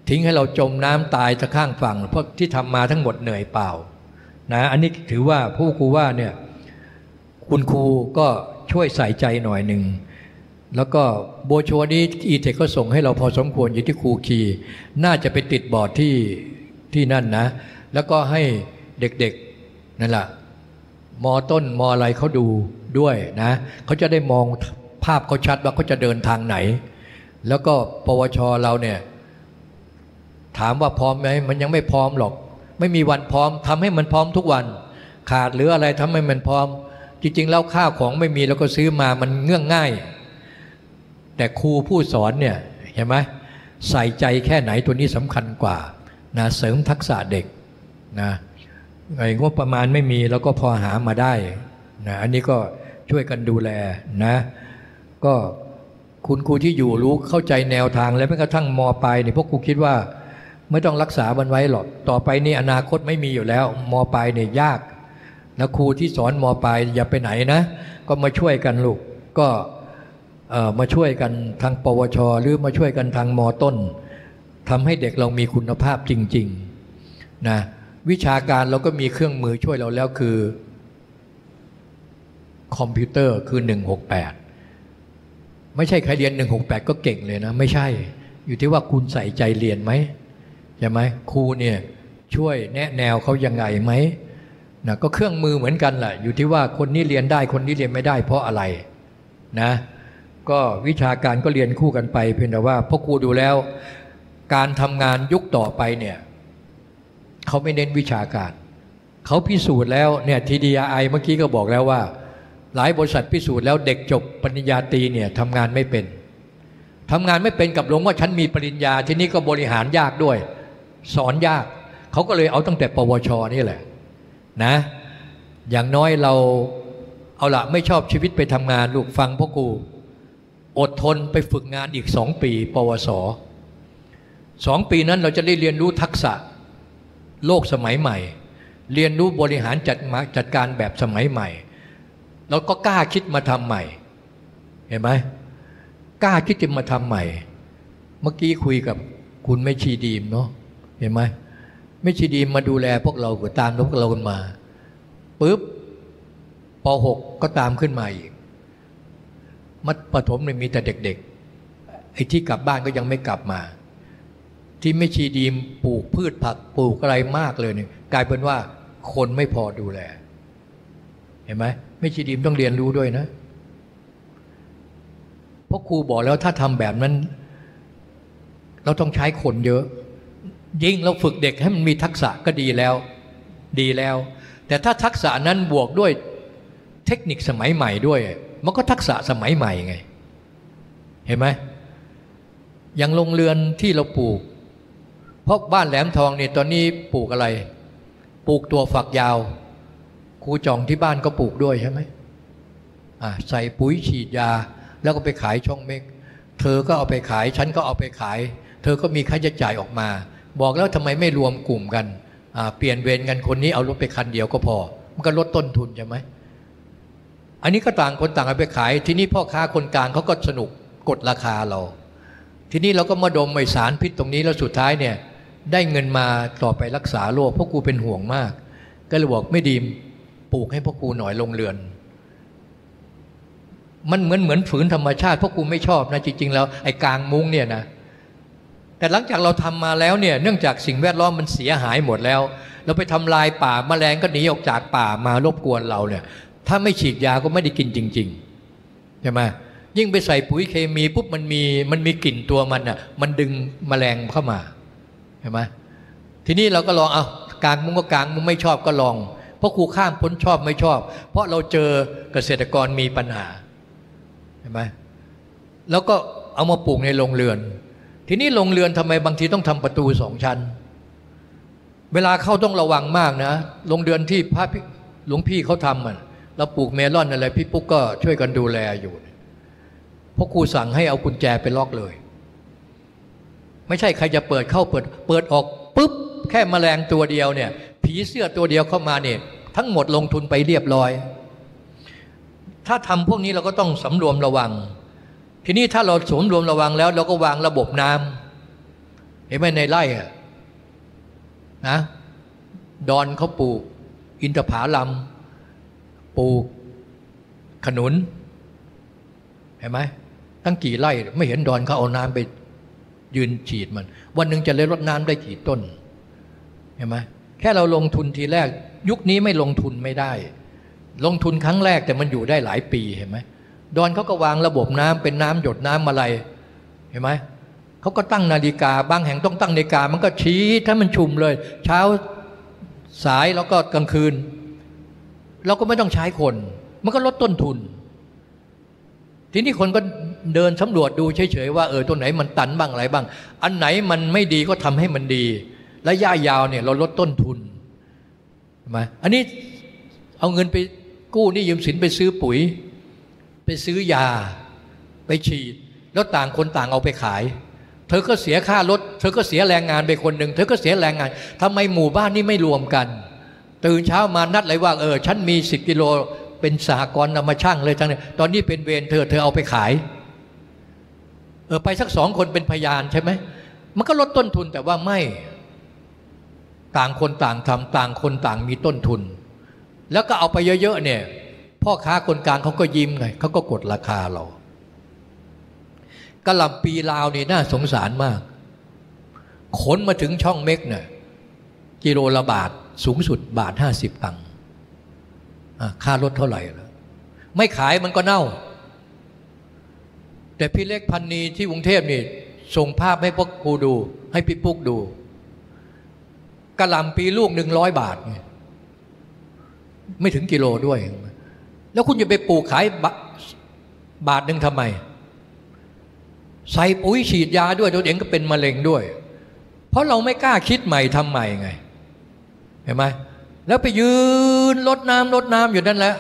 ทิ้งให้เราจมน้ำตายจะข้างฝั่ง เพราะที่ทำมาทั้งหมดเหนื่อยเปล่านะอันนี้ถือว่าผู้ครูว่าเนี่ยคุณครูก็ช่วยใส่ใจหน่อยหนึ่งแล้วก็โบชัวนี้อีเทคก็ส่งให้เราพอสมควรอยู่ที่ครูคีน่าจะไปติดบอร์ดที่ที่นั่นนะ แล้วก็ให้เด็กๆนั่นแหละมอต้นมออะไรเขาดูด้วยนะเขาจะได้มองภาพเขาชัดว่าเขาจะเดินทางไหน แล้วก็ปวชเราเนี่ยถามว่าพร้อมไหมมันยังไม่พร้อมหรอก ไม่มีวันพร้อมทำให้มันพร้อมทุกวัน ขาดหรืออะไรทำให้มันพร้อม จริง ๆ แล้วข้าวของไม่มีแล้วก็ซื้อมามันเงื่องง่าย แต่ครูผู้สอนเนี่ยเห็นไหมใส่ใจแค่ไหนตัวนี้สำคัญกว่านะเสริมทักษะเด็ก นะไอ้งบประมาณไม่มีแล้วก็พอหามาได้นะอันนี้ก็ช่วยกันดูแลนะก็คุณครูที่อยู่รู้เข้าใจแนวทางและแม้กระทั่งมปลายเนี่ยพวกครูคิดว่า ไม่ต้องรักษามันไว้หรอกต่อไปนี่อนาคตไม่มีอยู่แล้วมปลายเนี่ยยากแล้วครูที่สอนมปลายอย่าไปไหนนะ ก็มาช่วยกันลูกก็มาช่วยกันทางปวช หรือมาช่วยกันทางมต้นทำให้เด็กเรามีคุณภาพจริง ๆนะ วิชาการเราก็มีเครื่องมือช่วยเราแล้วคือคอมพิวเตอร์คือ 168 ไม่ใช่ใครเรียน 168 ก็เก่งเลยนะ ไม่ใช่ อยู่ที่ว่าคุณใส่ใจเรียนไหมใช่ไหมครูเนี่ยช่วยแนะแนวเขายังไงไหมนะก็เครื่องมือเหมือนกันแหละอยู่ที่ว่าคนนี้เรียนได้คนนี้เรียนไม่ได้เพราะอะไรนะก็วิชาการก็เรียนคู่กันไป เพียงแต่ว่าพ่อครูดูแล้ว การทำงานยุคต่อไปเนี่ย เขาไม่เน้นวิชาการ เขาพิสูจน์แล้วเนี่ยทีดีไอเมื่อกี้ก็บอกแล้วว่า หลายบริษัทพิสูจน์แล้วเด็กจบปริญญาตรีเนี่ยทำงานไม่เป็นทำงานไม่เป็นกับลงว่าฉันมีปริญญาที่นี้ก็บริหารยากด้วย สอนยาก เขาก็เลยเอาตั้งแต่ปวชนี่แหละนะ อย่างน้อยเราเอาละไม่ชอบชีวิตไปทำงานลูกฟังพ่อกู อดทนไปฝึกงานอีกสองปี ปวสสองปีนั้นเราจะได้เรียนรู้ทักษะ โลกสมัยใหม่ เรียนรู้บริหารจัดจัดการแบบสมัยใหม่ แล้วก็กล้าคิดมาทำใหม่ เห็นไหมกล้าคิดจะมาทำใหม่ เมื่อกี้คุยกับคุณไม่ชีดีมเนาะเห็นไหมไม่ชีดีมมาดูแลพวกเราก็ตามพวกเรากันมาปุ๊บป .6 ก็ตามขึ้นมาอีก มัธปฐมเนี่ยมีแต่เด็กๆไอ้ที่กลับบ้านก็ยังไม่กลับมา ที่ไม่ชีดีมปลูกพืชผักปลูกอะไรมากเลยเนี่ยกลายเป็นว่าคนไม่พอดูแล เห็นไหมไม่ชีดีมต้องเรียนรู้ด้วยนะเพราะครูบอกแล้วถ้าทำแบบนั้น เราต้องใช้คนเยอะ ยิ่งเราฝึกเด็กให้มันมีทักษะก็ดีแล้ว ดีแล้ว แต่ถ้าทักษะนั้นบวกด้วยเทคนิคสมัยใหม่ด้วย มันก็ทักษะสมัยใหม่ไง เห็นไหมอย่างโรงเรือนที่เราปลูก ราะบ้านแหลมทองเนี่ยตอนนี้ปลูกอะไร ปลูกตัวฝักยาวครูจองที่บ้านก็ปลูกด้วยใช่ไหมใส่ปุ๋ยฉีดยา แล้วก็ไปขายช่องเมกเธอก็เอาไปขาย ฉันก็เอาไปขาย เธอก็มีค่าใช้จ่ายออกมา บอกแล้วทำไมไม่รวมกลุ่มกัน เปลี่ยนเวรกันคนนี้เอารถไปคันเดียวก็พอ มันก็ลดต้นทุนใช่ไหมอันนี้ก็ต่างคนต่างเอาไปขาย ทีนี้พ่อค้าคนกลางเขาก็สนุกกดราคาเรา ทีนี้เราก็มาดมไอสารพิษตรงนี้แล้วสุดท้ายเนี่ย ได้เงินมาต่อไปรักษาโรคเพราะกูเป็นห่วงมาก ก็เลยบอกไม่ดีปลูกให้พ่อกูหน่อยลงเรือน มันเหมือนเหมือนฝืนธรรมชาติพ่อกูไม่ชอบนะจริง ๆ แล้วไอ้กลางมุ้งเนี่ยนะแต่หลังจากเราทำมาแล้วเนี่ยเนื่องจากสิ่งแวดล้อมมันเสียหายหมดแล้ว เราไปทำลายป่าแมลงก็หนีออกจากป่ามารบกวนเราเนี่ยถ้าไม่ฉีดยาก็ไม่ได้กินจริงๆใช่ไหมยิ่งไปใส่ปุ๋ยเคมีปุ๊บมันมีมันมีกลิ่นตัวมันอะมันดึงมแมลงเข้ามา เห็นไหมทีนี้เราก็ลองเอากลางมุ้งก็กลางมุ้งไม่ชอบก็ลอง เพราะครูข้ามพ้นชอบไม่ชอบ เพราะเราเจอเกษตรกรมีปัญหาเห็นไหมแล้วก็เอามาปลูกในโรงเรือน ทีนี้ลงเรือนทำไมบางทีต้องทำประตูสองชั้น เวลาเข้าต้องระวังมากนะลงเรือนที่พระหลวงพี่เขาทำมันเราปลูกเมลอนอะไรพี่ปุ๊กก็ช่วยกันดูแลอยู่เพราะครูสั่งให้เอากุญแจไปล็อกเลย ไม่ใช่ใครจะเปิดเข้าเปิด เปิดออกปุ๊บแค่มแมลงตัวเดียวเนี่ย ผีเสื้อตัวเดียวเข้ามาเนี่ย ทั้งหมดลงทุนไปเรียบร้อย ถ้าทำพวกนี้เราก็ต้องสำรวมระวัง ทีนี้ถ้าเราสมรวมระวังแล้ว เราก็วางระบบน้ำเห็นไหมในไร่อะนะดอนเขาปลูก อินทผลัมปลูก ขนุน เห็นไหมตั้งกี่ไร่ไม่เห็นดอนเขาเอาน้ำไป ยืนฉีดมัน วันหนึ่งจะเลยรดน้ำได้กี่ต้นเห็นไหมแค่เราลงทุนทีแรก ยุคนี้ไม่ลงทุนไม่ได้ ลงทุนครั้งแรกแต่มันอยู่ได้หลายปีเห็นไหมดอนเขาก็วางระบบน้ำเป็นน้ำหยดน้ำอะไรเห็นไหมเขาก็ตั้งนาฬิกาบางแห่งต้องตั้งนาฬิกา มันก็ชี้ถ้ามันชุมเลย เช้าสายแล้วก็กลางคืน เราก็ไม่ต้องใช้คน มันก็ลดต้นทุน ทีนี้คนก็ เดินสำรวจดูเฉยๆว่าเออตัวไหนมันตันบ้างอะไรบ้าง อันไหนมันไม่ดีก็ทำให้มันดี ระยะยาวเนี่ยเราลดต้นทุนใช่ไหมอันนี้เอาเงินไปกู้นี่ยืมสินไปซื้อปุ๋ย ไปซื้อยา ไปฉีด แล้วต่างคนต่างเอาไปขาย เธอก็เสียค่ารถ เธอก็เสียแรงงานไปคนหนึ่ง เธอก็เสียแรงงานทำไมหมู่บ้านนี่ไม่รวมกัน ตื่นเช้ามานัดเลยว่าเออฉันมีสิบกิโล เป็นสหกรณ์นำมาช่างเลยทั้งนี้ตอนนี้เป็นเวรเธอเธอเอาไปขาย ออไปสักสองคนเป็นพยานใช่ไหมมันก็ลดต้นทุนแต่ว่าไม่ต่างคนต่างทำต่างคนต่างมีต้นทุน แล้วก็เอาไปเยอะๆเนี่ย พ่อค้าคนกลางเขาก็ยิ้มไงเขาก็กดราคาเรากระหล่ำปีลาวนี่น่าสงสารมาก ขนมาถึงช่องเม็กเนี่ยกิโลละบาทสูงสุดบาทห้าสิบตังค์ค่ารถเท่าไหร่แล้วไม่ขายมันก็เน่า แต่พี่เล็กพันนีที่กรุงเทพนี่ส่งภาพให้พวกครูดู ให้พี่ปุ๊กดูกระหล่ำปีลูกหนึ่งร้อยบาทไงไม่ถึงกิโลด้วย แล้วคุณจะไปปลูกขายบาทหนึ่งทำไม ใส่ปุ๋ยฉีดยาด้วยตัวเองก็เป็นมะเร็งด้วย เพราะเราไม่กล้าคิดใหม่ทำใหม่ไง เห็นไหมแล้วไปยืนลดน้ำลดน้ำอยู่นั่นแหละ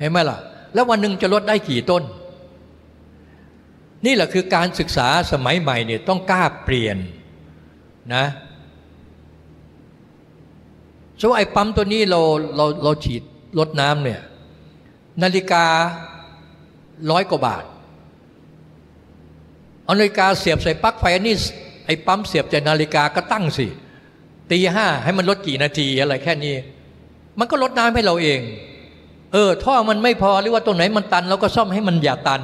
เห็นไหมล่ะ แล้ววันหนึ่งจะลดได้กี่ต้น นี่แหละคือการศึกษาสมัยใหม่เนี่ยต้องกล้าเปลี่ยนนะช่วไอ้ปั๊มตัวนี้เราเราเราฉีดลดน้ำเนี่ยนาฬิการ้อยกว่าบาทเอานาฬิกาเสียบใส่ปลั๊กไฟนี่ไอ้ปั๊มเสียบจากนาฬิกาก็ตั้งสิตีห้าให้มันลดกี่นาทีอะไรแค่นี้ มันก็ลดน้ำให้เราเอง เออท่อมันไม่พอหรือว่าตรงไหนมันตันเราก็ซ่อมให้มันอย่าตัน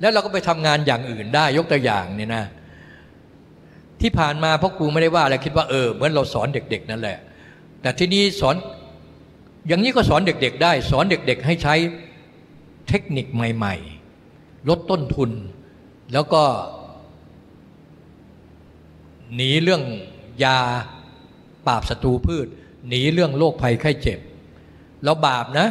แล้วเราก็ไปทำงานอย่างอื่นได้ยกตัวอย่างเนี่ยนะ ที่ผ่านมาพ่อครูไม่ได้ว่าอะไรคิดว่าเออเหมือนเราสอนเด็ก ๆ นั่นแหละ แต่ที่นี้สอนอย่างนี้ก็สอนเด็ก ๆ ได้ สอนเด็ก ๆ ให้ใช้เทคนิคใหม่ ๆ ลดต้นทุน แล้วก็หนีเรื่องยาปราบศัตรูพืช หนีเรื่องโรคภัยไข้เจ็บ เราบาปนะ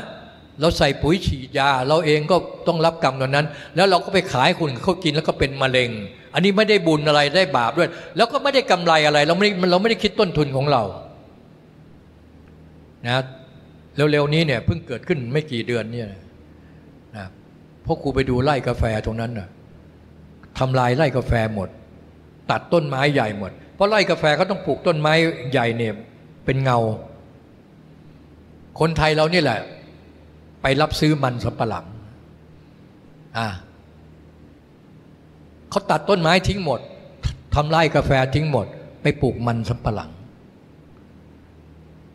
เราใส่ปุ๋ยฉีดยา เราเองก็ต้องรับกรรมตรงนั้น แล้วเราก็ไปขายคุณเขากินแล้วก็เป็นมะเร็ง อันนี้ไม่ได้บุญอะไรได้บาปด้วย แล้วก็ไม่ได้กำไรอะไร เราไม่เราไม่ได้คิดต้นทุนของเรานะเร็วๆนี้เนี่ยเพิ่งเกิดขึ้นไม่กี่เดือนเนี่ยนะพวกครูไปดูไร่กาแฟตรงนั้นนะทำลายไร่กาแฟหมด ตัดต้นไม้ใหญ่หมด เพราะไร่กาแฟเขาต้องปลูกต้นไม้ใหญ่เนี่ยเป็นเงา คนไทยเรานี่แหละ ไปรับซื้อมันสำปะหลังอ่าเขาตัดต้นไม้ทิ้งหมดทำไร่กาแฟทิ้งหมด ไปปลูกมันสำปะหลัง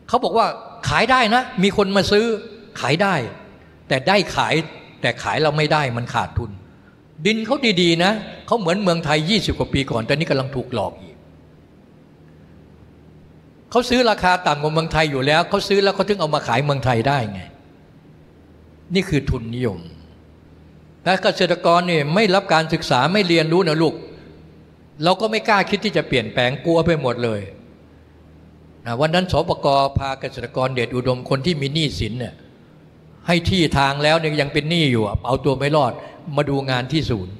เขาบอกว่าขายได้นะ มีคนมาซื้อขายได้ แต่ได้ขายแต่ขายเราไม่ได้มันขาดทุน ดินเขาดีๆนะเขาเหมือนเมืองไทยยี่สิบกว่าปีก่อนแต่นี้กำลังถูกหลอกอีกเขาซื้อราคาต่ำกว่าเมืองไทยอยู่แล้วเขาซื้อแล้วเขาถึงเอามาขายเมืองไทยได้ไง นี่คือทุนนิยมแต่เกษตรกรเนี่ยไม่รับการศึกษาไม่เรียนรู้นะลูก เราก็ไม่กล้าคิดที่จะเปลี่ยนแปลงกลัวไปหมดเลยวันนั้นสปกพาเกษตรกรเดชอุดมคนที่มีหนี้สินเนี่ยให้ที่ทางแล้วเนี่ยยังเป็นหนี้อยู่เอาตัวไม่รอดมาดูงานที่ศูนย์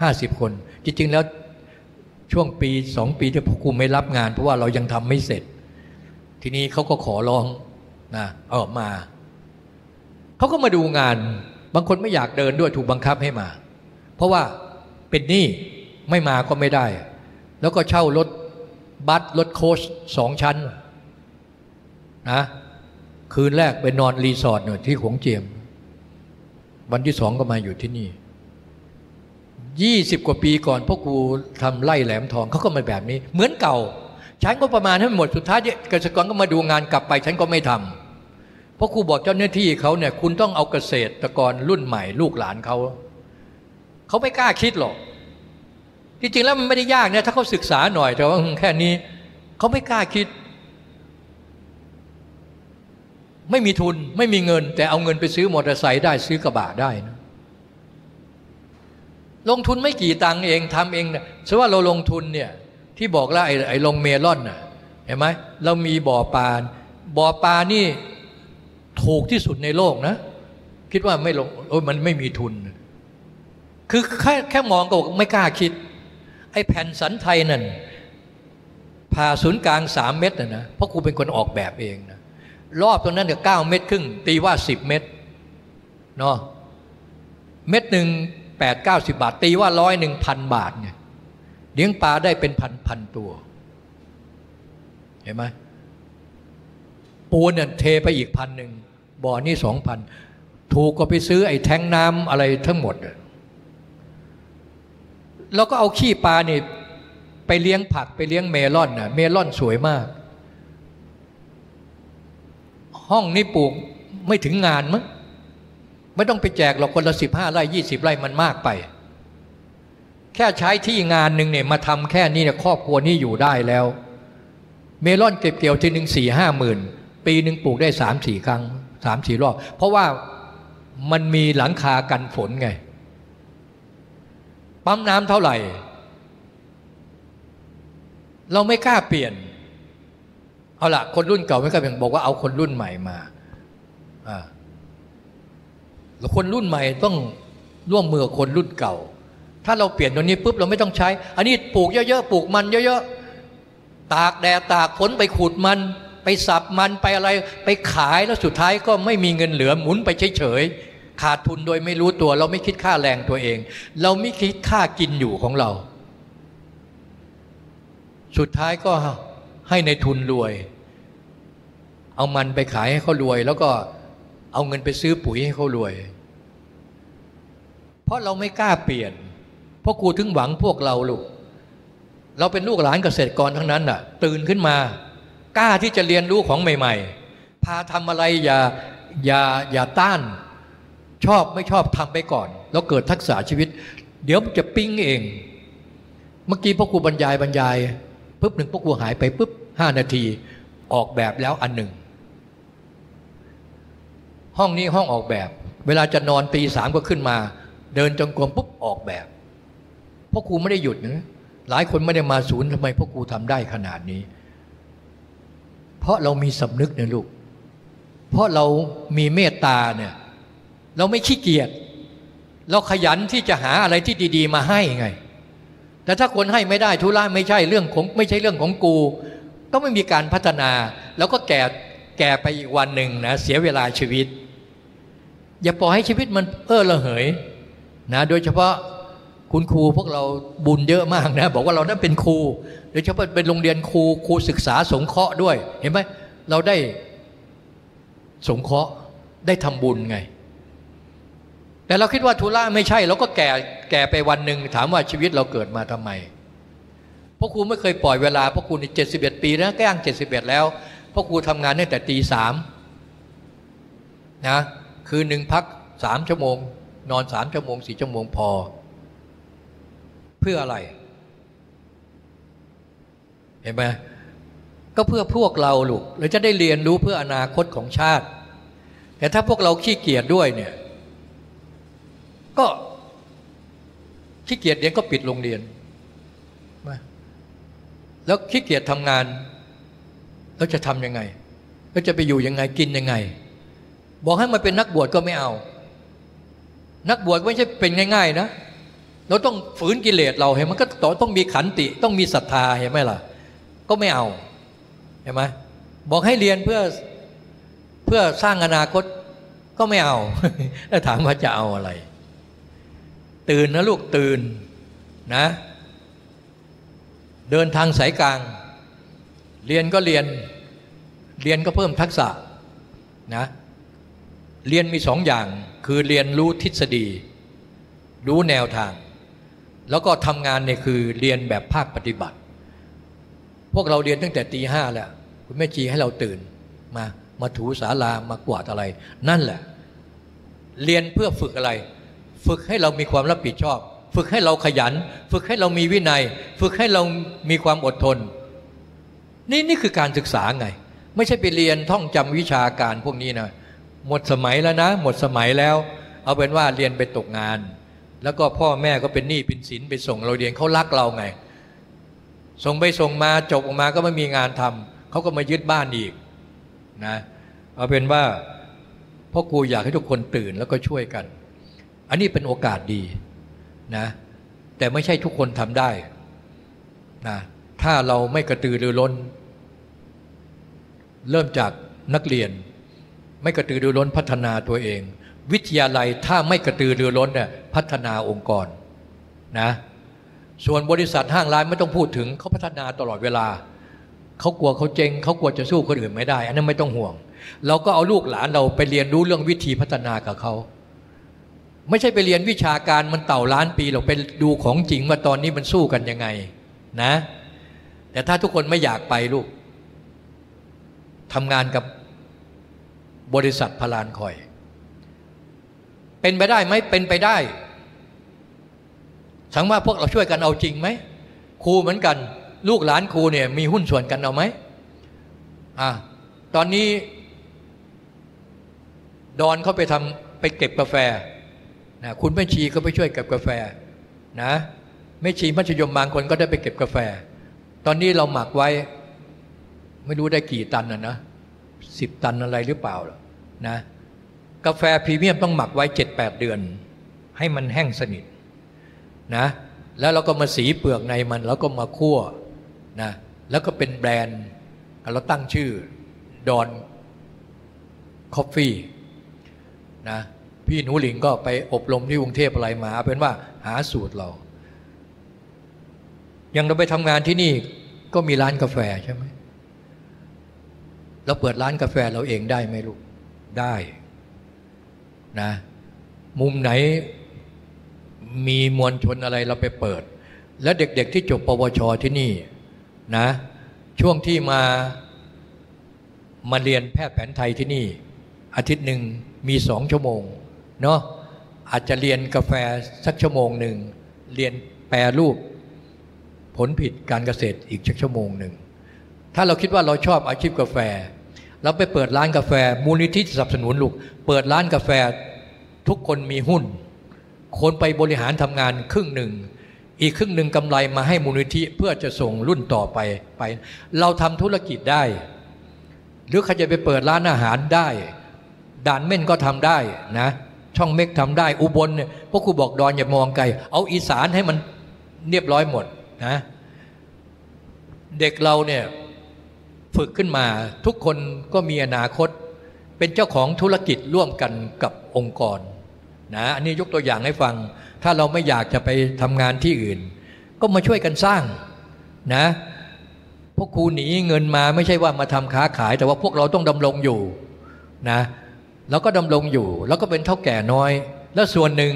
ห้าสิบคน จริง ๆ แล้วช่วงปีสองปีที่พวกกูไม่รับงาน เพราะว่าเรายังทำไม่เสร็จ ทีนี้เขาก็ขอร้องนะออกมา เขาก็มาดูงาน บางคนไม่อยากเดินด้วยถูกบังคับให้มา เพราะว่าเป็นหนี้ไม่มาก็ไม่ได้ แล้วก็เช่ารถบัสรถโคชสองชั้นนะคืนแรกไปนอนรีสอร์ทหน่อยที่ขงเจียม วันที่สองก็มาอยู่ที่นี่ยี่สิบกว่าปีก่อนพ่อครูทำไร่แหลมทองเขาก็มาแบบนี้ เหมือนเก่าใช้งบประมาณให้หมดสุดท้ายเกษตรกรก็มาดูงานกลับไป ฉันก็ไม่ทำ เพราะครูบอกเจ้าหน้าที่เขาเนี่ยคุณต้องเอาเกษตรกรรุ่นใหม่ลูกหลานเขาเขาไม่กล้าคิดหรอกจริงๆแล้วมันไม่ได้ยากนะถ้าเขาศึกษาหน่อยแต่ว่าแค่นี้เขาไม่กล้าคิด ไม่มีทุนไม่มีเงิน แต่เอาเงินไปซื้อมอเตอร์ไซค์ได้ซื้อกระบะได้นะลงทุนไม่กี่ตังค์เองทำเองนะสว่าเราลงทุนเนี่ยที่บอกแล้วไอ้ไอ้ลงเมลอนน่ะเห็นไหมเรามีบ่อปลาบ่อปลานี่ ถูกที่สุดในโลกนะ คิดว่าไม่ลงโอ้ยมันไม่มีทุน คือแค่แค่มองก็ไม่กล้าคิด ไอ้แผ่นสันไทยนั่นผ่าศูนย์กลางสามเมตรนะนะเพราะครูเป็นคนออกแบบเองนะรอบตรงนั้นเนี่ยเก้าเมตรครึ่ง ตีว่าสิบเมตรเนาะเม็ดหนึ่งแปดเก้าสิบาท ตีว่าร้อยหนึ่งพันบาทไงเลี้ยงปลาได้เป็นพันพันตัว เห็นไหมปูนเนี่ยเทไปอีกพันหนึ่ง บ่อนี่สองพันถูกก็ไปซื้อไอ้แทงน้ำอะไรทั้งหมด แล้วก็เอาขี้ปลานี่ไปเลี้ยงผักไปเลี้ยงเมลอนน่ะเมลอนสวยมาก ห้องนี้ปลูกไม่ถึงงานมั้งไม่ต้องไปแจกหรอกคนละสิบห้าไร่ยี่สิบไร่มันมากไป แค่ใช้ที่งานหนึ่งเนี่ยมาทำแค่นี้เนี่ยครอบครัวนี้อยู่ได้แล้ว เมลอนเก็บเกี่ยวทีหนึ่งสี่ห้าหมื่น ปีหนึ่งปลูกได้สามสี่ครั้ง สามสี่รอบ เพราะว่ามันมีหลังคากันฝนไง ปั๊มน้ำเท่าไหร่ เราไม่กล้าเปลี่ยน เอาละคนรุ่นเก่าไม่กล้าเปลี่ยนบอกว่าเอาคนรุ่นใหม่มาอ่าแล้วคนรุ่นใหม่ต้องร่วมมือคนรุ่นเก่า ถ้าเราเปลี่ยนตัวนี้ปุ๊บเราไม่ต้องใช้ อันนี้ปลูกเยอะๆปลูกมันเยอะๆตากแดดตากฝนไปขูดมัน ไปสับมันไปอะไรไปขายแล้วสุดท้ายก็ไม่มีเงินเหลือหมุนไปเฉยๆขาดทุนโดยไม่รู้ตัว เราไม่คิดค่าแรงตัวเอง เราไม่คิดค่ากินอยู่ของเรา สุดท้ายก็ให้ในทุนรวย เอามันไปขายให้เขารวย แล้วก็เอาเงินไปซื้อปุ๋ยให้เขารวย เพราะเราไม่กล้าเปลี่ยน เพราะกูถึงหวังพวกเราลูกเราเป็นลูกหลานเกษตรกรทั้งนั้นน่ะ ตื่นขึ้นมา กล้าที่จะเรียนรู้ของใหม่ ๆ พาทำอะไรอย่าอย่าอย่าต้าน ชอบไม่ชอบทำไปก่อน แล้วเกิดทักษะชีวิต เดี๋ยวจะปิ้งเอง เมื่อกี้พ่อครูบรรยายบรรยายปุ๊บหนึ่งพ่อครูหายไปปุ๊บห้านาทีออกแบบแล้วอันหนึ่ง ห้องนี้ห้องออกแบบ เวลาจะนอนตีสามก็ขึ้นมา เดินจงกรมปุ๊บออกแบบพ่อครูไม่ได้หยุดนะหลายคนไม่ได้มาศูนย์ทำไมพ่อครูทำได้ขนาดนี้ เพราะเรามีสำนึกเนี่ยลูก เพราะเรามีเมตตาเนี่ยเราไม่ขี้เกียจเราขยันที่จะหาอะไรที่ดี ๆ มาให้ไง แต่ถ้าคนให้ไม่ได้ทุระไม่ใช่เรื่องของไม่ใช่เรื่องของกู ก็ไม่มีการพัฒนา แล้วก็แก่แก่ไปอีกวันหนึ่งนะเสียเวลาชีวิต อย่าปล่อยให้ชีวิตมันเออระเหยนะโดยเฉพาะ คุณครูพวกเราบุญเยอะมากนะบอกว่าเราได้เป็นครูโดยเฉพาะเป็นโรงเรียนครูครูศึกษาสงเคราะห์ด้วย เห็นไหมเราได้สงเคราะห์ได้ทำบุญไง แต่เราคิดว่าทุระไม่ใช่เราก็แก่แก่ไปวันหนึ่งถามว่าชีวิตเราเกิดมาทำไมพ่อครูไม่เคยปล่อยเวลาพ่อครูในเจ็ดสิบเอ็ดปีนะแก้งเจ็ดสิบเอ็ดแล้วพ่อครูทำงานตั้งแต่ตีสามนะคืนหนึ่งพักสามชั่วโมง นอนสามชั่วโมงสี่ชั่วโมงพอ เพื่ออะไร เห็นไหมก็เพื่อพวกเราลูกเราจะได้เรียนรู้เพื่ออนาคตของชาติ แต่ถ้าพวกเราขี้เกียจด้วยเนี่ย ก็ขี้เกียจเรียนก็ปิดโรงเรียน แล้วขี้เกียจทำงานเราจะทำยังไงเราจะไปอยู่ยังไงกินยังไง บอกให้มันเป็นนักบวชก็ไม่เอา นักบวชไม่ใช่เป็นง่าย ๆ นะ เราต้องฝืนกิเลสเราเห็นมันก็ต้องมีขันติต้องมีศรัทธาเห็นไหมล่ะ ก็ไม่เอาเห็นไหมบอกให้เรียนเพื่อเพื่อสร้างอนาคตก็ไม่เอาแล้วถามว่าจะเอาอะไร ตื่นนะลูกตื่นนะ เดินทางสายกลาง เรียนก็เรียนเรียนก็เพิ่มทักษะนะเรียนมีสองอย่างคือเรียนรู้ทฤษฎี รู้แนวทาง แล้วก็ทำงานเนี่ยคือเรียนแบบภาคปฏิบัติ พวกเราเรียนตั้งแต่ตีห้าแล้วคุณแม่จีให้เราตื่นมามาถูศาลามากวาดอะไร นั่นแหละ เรียนเพื่อฝึกอะไร ฝึกให้เรามีความรับผิดชอบ ฝึกให้เราขยัน ฝึกให้เรามีวินัย ฝึกให้เรามีความอดทน นี่นี่คือการศึกษาไง ไม่ใช่ไปเรียนท่องจำวิชาการพวกนี้นะหมดสมัยแล้วนะ หมดสมัยแล้ว เอาเป็นว่าเรียนไปตกงาน แล้วก็พ่อแม่ก็เป็นหนี้เป็นสินไปส่งเราเรียนเขารักเราไง ส่งไปส่งมาจบออกมาก็ไม่มีงานทำเขาก็มายึดบ้านอีกนะเอาเป็นว่าพ่อครูอยากให้ทุกคนตื่นแล้วก็ช่วยกัน อันนี้เป็นโอกาสดีนะแต่ไม่ใช่ทุกคนทำได้นะถ้าเราไม่กระตือรือร้น เริ่มจากนักเรียน ไม่กระตือรือร้นพัฒนาตัวเอง วิทยาลัยถ้าไม่กระตือรือร้นเนี่ยพัฒนาองค์กรนะส่วนบริษัทห้างร้านไม่ต้องพูดถึงเขาพัฒนาตลอดเวลาเขากลัวเขาเจงเขากลัวจะสู้คนอื่นไม่ได้ อันนั้นไม่ต้องห่วง เราก็เอาลูกหลานเราไปเรียนรู้เรื่องวิธีพัฒนากับเขาไม่ใช่ไปเรียนวิชาการมันเต่าล้านปีเราไปดูของจริงว่าตอนนี้มันสู้กันยังไงนะ แต่ถ้าทุกคนไม่อยากไปลูกทำงานกับบริษัทพลานคอย เป็นไปได้ไหมเป็นไปได้สังว่าพวกเราช่วยกันเอาจริงไหมครูเหมือนกัน ลูกหลานครูเนี่ยมีหุ้นส่วนกันเอาไหมอ่าตอนนี้ ดอนเขาไปทำไปเก็บกาแฟนะคุณแม่ชีก็ไปช่วยเก็บกาแฟนะแม่ชีมัธยมบางคนก็ได้ไปเก็บกาแฟ ตอนนี้เราหมักไว้ ไม่รู้ได้กี่ตันนะนะสิบตันอะไรหรือเปล่านะ กาแฟพรีเมียมต้องหมักไว้เจ็ดแปดเดือน ให้มันแห้งสนิทนะแล้วเราก็มาสีเปลือกในมัน แล้วก็มาคั่วนะแล้วก็เป็นแบรนด์เราตั้งชื่อดอนคอฟฟี่นะพี่หนูหลิงก็ไปอบรมที่กรุงเทพอะไรมา เป็นว่าหาสูตรเรา อย่างเราไปทำงานที่นี่ก็มีร้านกาแฟใช่ไหมเราเปิดร้านกาแฟเราเองได้ไหมลูกได้ นะมุมไหนมีมวลชนอะไรเราไปเปิด แล้วเด็กๆที่จบปวชที่นี่นะช่วงที่มามาเรียนแพทย์แผนไทยที่นี่ อาทิตย์หนึ่งมีสองชั่วโมงเนาะอาจจะเรียนกาแฟสักชั่วโมงหนึ่งเรียนแปรรูปผลผิดการเกษตรอีกชักชั่วโมงหนึ่งถ้าเราคิดว่าเราชอบอาชีพกาแฟ เราไปเปิดร้านกาแฟ มูลนิธิสนับสนุนลูก เปิดร้านกาแฟทุกคนมีหุ้น คนไปบริหารทำงานครึ่งหนึ่ง อีกครึ่งหนึ่งกำไรมาให้มูลนิธิเพื่อจะส่งรุ่นต่อไปไป เราทำธุรกิจได้ หรือใครจะไปเปิดร้านอาหารได้ ด่านเม่นก็ทำได้นะ ช่องเม็กทำได้ อุบลเนี่ยพวกครูบอกดอนอย่ามองไกล เอาอีสานให้มันเรียบร้อยหมดนะ เด็กเราเนี่ย ฝึกขึ้นมา ทุกคนก็มีอนาคต เป็นเจ้าของธุรกิจร่วมกันกับองค์กรนะอันนี้ยกตัวอย่างให้ฟัง ถ้าเราไม่อยากจะไปทำงานที่อื่น ก็มาช่วยกันสร้างนะพวกครูหนีเงินมาไม่ใช่ว่ามาทำค้าขาย แต่ว่าพวกเราต้องดำรงอยู่นะเราก็ดำรงอยู่ แล้วก็เป็นเท่าแก่น้อย แล้วส่วนหนึ่ง